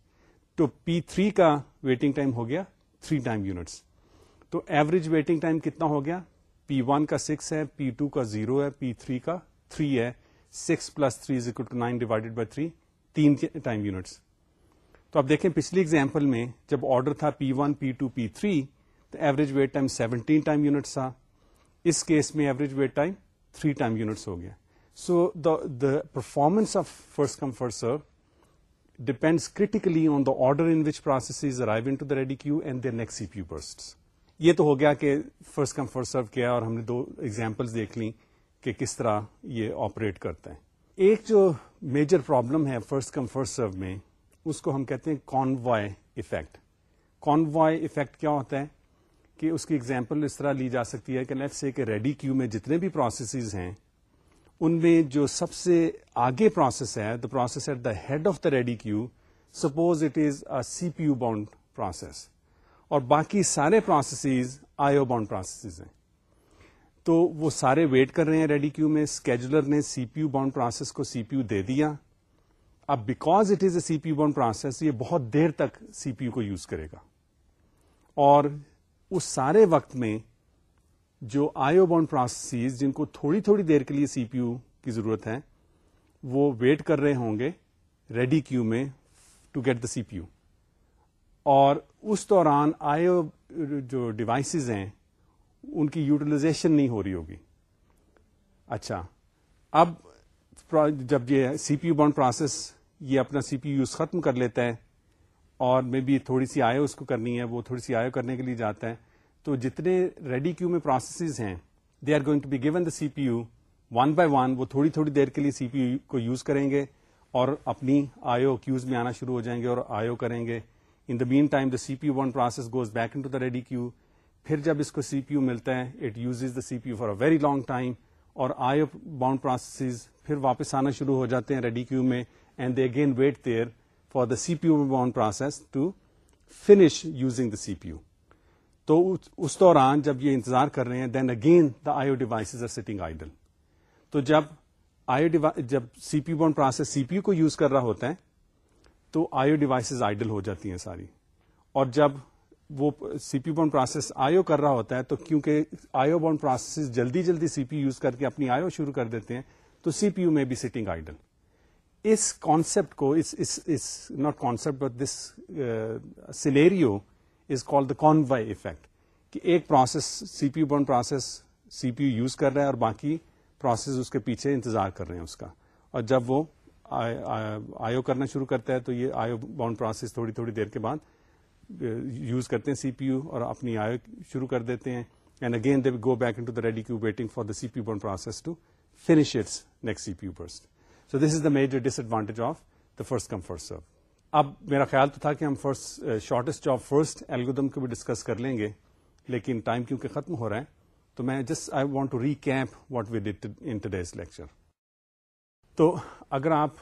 تو پی تھری کا ویٹنگ ٹائم ہو گیا تھری ٹائم یونٹس۔ تو ایوریج ویٹنگ ٹائم کتنا ہو گیا؟ پی ون کا سکس ہے پی ٹو کا زیرو ہے پی تھری کا تھری ہے six plus three is equal to nine divided by three تین ٹائم یونٹس تو اب دیکھیں پچھلی اگزامپل میں جب آرڈر تھا P one P two P three تو average wait time seventeen time units تھا. اس کیس میں average wait time three time units ہو گیا. So the performance of first come first serve depends critically on the order in which process arrive into the ready queue and their next C P burst یہ تو ہو گیا کہ فرسٹ کم فرسٹ سرو کیا اور ہم نے دو ایگزامپلس دیکھ لی کہ کس طرح یہ آپریٹ کرتا ہے ایک جو میجر پرابلم ہے فرسٹ کم فرسٹ سرو میں، اس کو ہم کہتے ہیں کانوائے افیکٹ کانوائے افیکٹ کیا ہوتا ہے؟ کہ اس کی ایگزامپل اس طرح لی جا سکتی ہے کہ لیٹ سے کہ ریڈی کیو میں جتنے بھی پروسیسز ہیں، ان میں جو سب سے آگے پروسیس ہے the process at the head of the ready queue suppose it is a C P U bound process اور باقی سارے پروسیسز آئیو باؤنڈ پروسیسز ہیں۔ تو وہ سارے ویٹ کر رہے ہیں ریڈی کیو میں اسکیجولر نے C P U bound process کو سی پی یو دے دیا۔ اب because it is a C P U bound process یہ بہت دیر تک سی پی یو کو یوز کرے گا۔ اور اس سارے وقت میں جو آئیو باؤنڈ پروسیس جن کو تھوڑی تھوڑی دیر کے لیے سی پی یو کی ضرورت ہے، وہ ویٹ کر رہے ہوں گے ریڈی کیو میں to get the C P U اور اس دوران آئیو جو ڈیوائسز ہیں، ان کی یوٹیلائزیشن نہیں ہو رہی ہوگی۔ اچھا اب جب یہ C P U bound process یہ اپنا سی پی یو یوز ختم کر لیتا ہے اور مے بی تھوڑی سی آئیو اس کو کرنی ہے، وہ تھوڑی سی آئیو کرنے کے لیے جاتا ہے۔ تو جتنے ریڈی کیو میں پروسیسز ہیں they are going to be given the C P U one by one وہ تھوڑی تھوڑی دیر کے لیے سی پی یو کو یوز کریں گے اور اپنی آئیو کیوز میں آنا شروع ہو جائیں گے اور آئیو کریں گے۔ In the meantime the C P U one process goes back into the ready queue پھر جب اس کو سی پی یو ملتا ہے it uses the C P U for a very long time اور آئیو باؤنڈ پروسیسز پھر واپس آنا شروع ہو جاتے ہیں ریڈی کیو میں and they again wait there for the C P U bound process to finish using the C P U تو اس دوران جب یہ انتظار کر رہے ہیں then again the I O devices are sitting idle تو جب آئیو جب C P bound process C P U کو یوز کر رہا ہوتا ہے تو آئیو ڈیوائسز آئیڈل ہو جاتی ہیں ساری۔ اور جب وہ سی پی بونڈ پروسیس آئیو کر رہا ہوتا ہے تو کیونکہ آئیو بونڈ پروسیس جلدی جلدی سی پی یوز کر کے اپنی آئیو شروع کر دیتے ہیں، تو سی پی یو میں بھی سیٹنگ آئیڈل اس کانسیپٹ کو not concept but this scenario is call the convoy effect کہ ایک process C P U bound process C P U use کر رہا ہے اور باقی پروسیس اس کے پیچھے انتظار کر رہے ہیں اس کا۔ اور جب وہ آئیو کرنا شروع کرتا ہے تو یہ آئیو باؤنڈ پروسیس تھوڑی تھوڑی دیر کے بعد یوز کرتے ہیں سی پی یو اور اپنی آئیو شروع کر دیتے ہیں۔ And again they go back into the ready queue waiting for the C P U bound process to finish its next C P U burst so this is the major disadvantage of the first come first serve اب میرا خیال تو تھا کہ ہم first shortest of first algorithm کو بھی ڈسکس کر لیں گے، لیکن ٹائم کیونکہ ختم ہو رہا ہے، تو میں just I want to recap what we did in today's lecture تو اگر آپ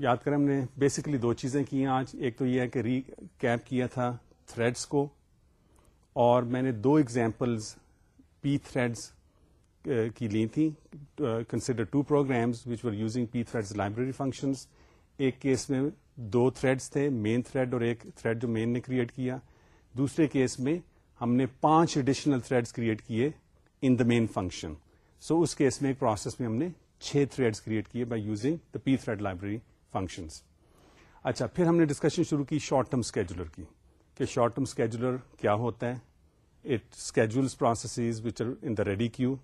یاد کریں ہم نے بیسکلی دو چیزیں کی ہیں آج۔ ایک تو یہ ہے کہ ری کیپ کیا تھا تھریڈس کو، اور میں نے دو ایگزامپلز پی تھریڈس کی لی تھیں۔ Consider two programs which were using P threads library functions ایک کیس میں دو تھریڈس تھے مین تھریڈ اور ایک تھریڈ جو مین نے کریٹ کیا۔ دوسرے کیس میں ہم نے پانچ ایڈیشنل تھریڈس کریٹ کیے ان the main function so us case میں ایک پروسیس میں ہم نے چھ تھریڈس کریٹ کیے by using the P thread library functions اچھا پھر ہم نے ڈسکشن شروع کی شارٹ ٹرم اسکیجولر کی، کہ شارٹ ٹرم اسکیجولر کیا ہوتا ہے؟ It schedules processes which are in the ready queue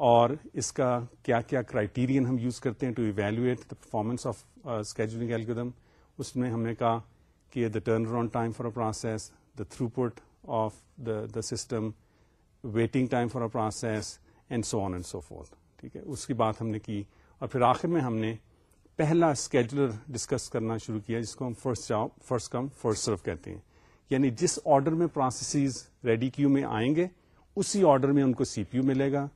اور اس کا کیا کیا کرائٹیرین ہم یوز کرتے ہیں to evaluate the performance of scheduling algorithm اس میں ہم نے کہا کہ the turn around time for a process the throughput of the the system waiting time for a process and so on and so forth ٹھیک ہے، اس کی بات ہم نے کی۔ اور پھر آخر میں ہم نے پہلا اسکیجولر ڈسکس کرنا شروع کیا، جس کو ہم first job first come first serve کہتے ہیں۔ یعنی جس آرڈر میں پروسیسز ریڈی کیو میں آئیں گے، اسی آرڈر میں ان کو سی پی یو ملے گا۔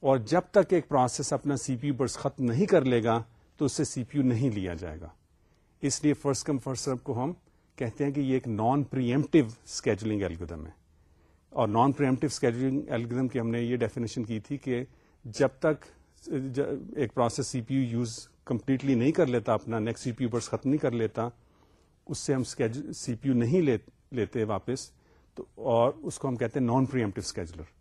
اور جب تک ایک پروسیس اپنا سی پی یو برس ختم نہیں کر لے گا، تو اس سے سی پی یو نہیں لیا جائے گا۔ اس لیے فرسٹ کم فرسٹ سرو کو ہم کہتے ہیں کہ یہ ایک نان پریمپٹیو اسکیجولنگ ایلگودم ہے۔ اور نان پریمپٹیو اسکیجولنگ ایلگودم کی ہم نے یہ ڈیفینیشن کی تھی کہ جب تک ایک process C P U use completely نہیں کر لیتا، اپنا نیکسٹ سی پی یو برس ختم نہیں کر لیتا، اس سے ہم سی پی یو نہیں لیتے واپس، تو اور اس کو ہم کہتے ہیں نان پریمپٹیو اسکیجولر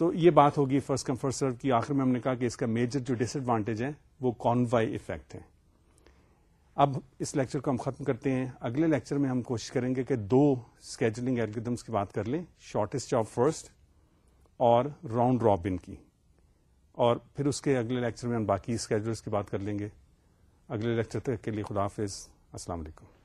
تو یہ بات ہوگی فرسٹ کم فرسٹ سرو کی، آخر میں ہم نے کہا کہ اس کا میجر جو ڈس ایڈوانٹیج ہے وہ کانوائی افیکٹ ہے اب اس لیکچر کو ہم ختم کرتے ہیں۔ اگلے لیکچر میں ہم کوشش کریں گے کہ دو اسکیجولنگ ایلگدمس کی بات کر لیں شارٹیسٹ آف فرسٹ اور راؤنڈ رابن کی۔ اور پھر اس کے اگلے لیکچر میں ہم باقی اسکیجولس کی بات کر لیں گے۔ اگلے لیکچر تک کے لیے خدا حافظ۔ السلام علیکم۔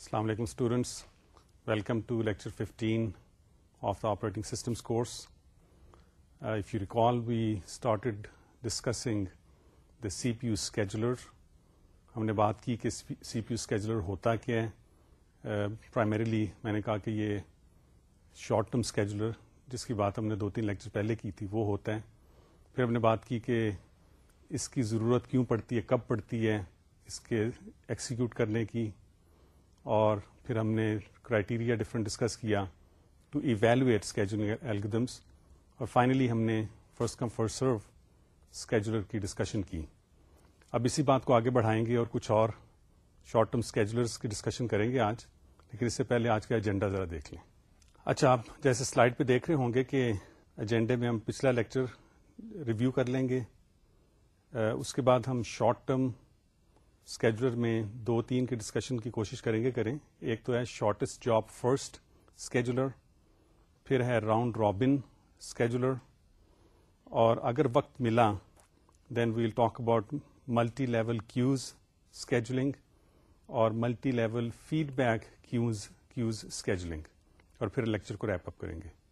السلام علیکم students welcome to lecture fifteen of the operating systems course if you recall we started discussing the C P U scheduler ہم نے بات کی کہ سی پی یو اسکیجولر ہوتا کیا ہے پرائمریلی میں نے کہا کہ یہ شارٹ ٹرم اسکیجولر جس کی بات ہم نے دو تین لیکچر پہلے کی تھی وہ ہوتا ہے پھر ہم نے بات کی کہ اس کی ضرورت کیوں پڑتی ہے کب پڑتی ہے اس کے ایکسیکیوٹ کرنے کی اور پھر ہم نے کرائٹیریا ڈفرنٹ ڈسکس کیا ٹو ایویلویٹ اسکیجولنگ ایلگدمس اور فائنلی ہم نے first come first serve scheduler کی ڈسکشن کی۔ اب اسی بات کو آگے بڑھائیں گے اور کچھ اور شارٹ ٹرم اسکیجولرس کی ڈسکشن کریں گے آج، لیکن اس سے پہلے آج کا ایجنڈا ذرا دیکھ لیں۔ اچھا آپ جیسے سلائڈ پہ دیکھ رہے ہوں گے کہ ایجنڈے میں ہم پچھلا لیکچر ریویو کر لیں گے اس کے بعد ہم شارٹ ٹرم اسکیجولر میں دو تین کی ڈسکشن کی کوشش کریں گے، کریں۔ ایک تو ہے شارٹیسٹ جاب فرسٹ اسکیجولر پھر ہے راؤنڈ رابن اسکیجولر اور اگر وقت ملا then we'll talk about multi level queues scheduling اور multi level feedback queues queues scheduling اور پھر لیکچر کو ریپ اپ کریں گے۔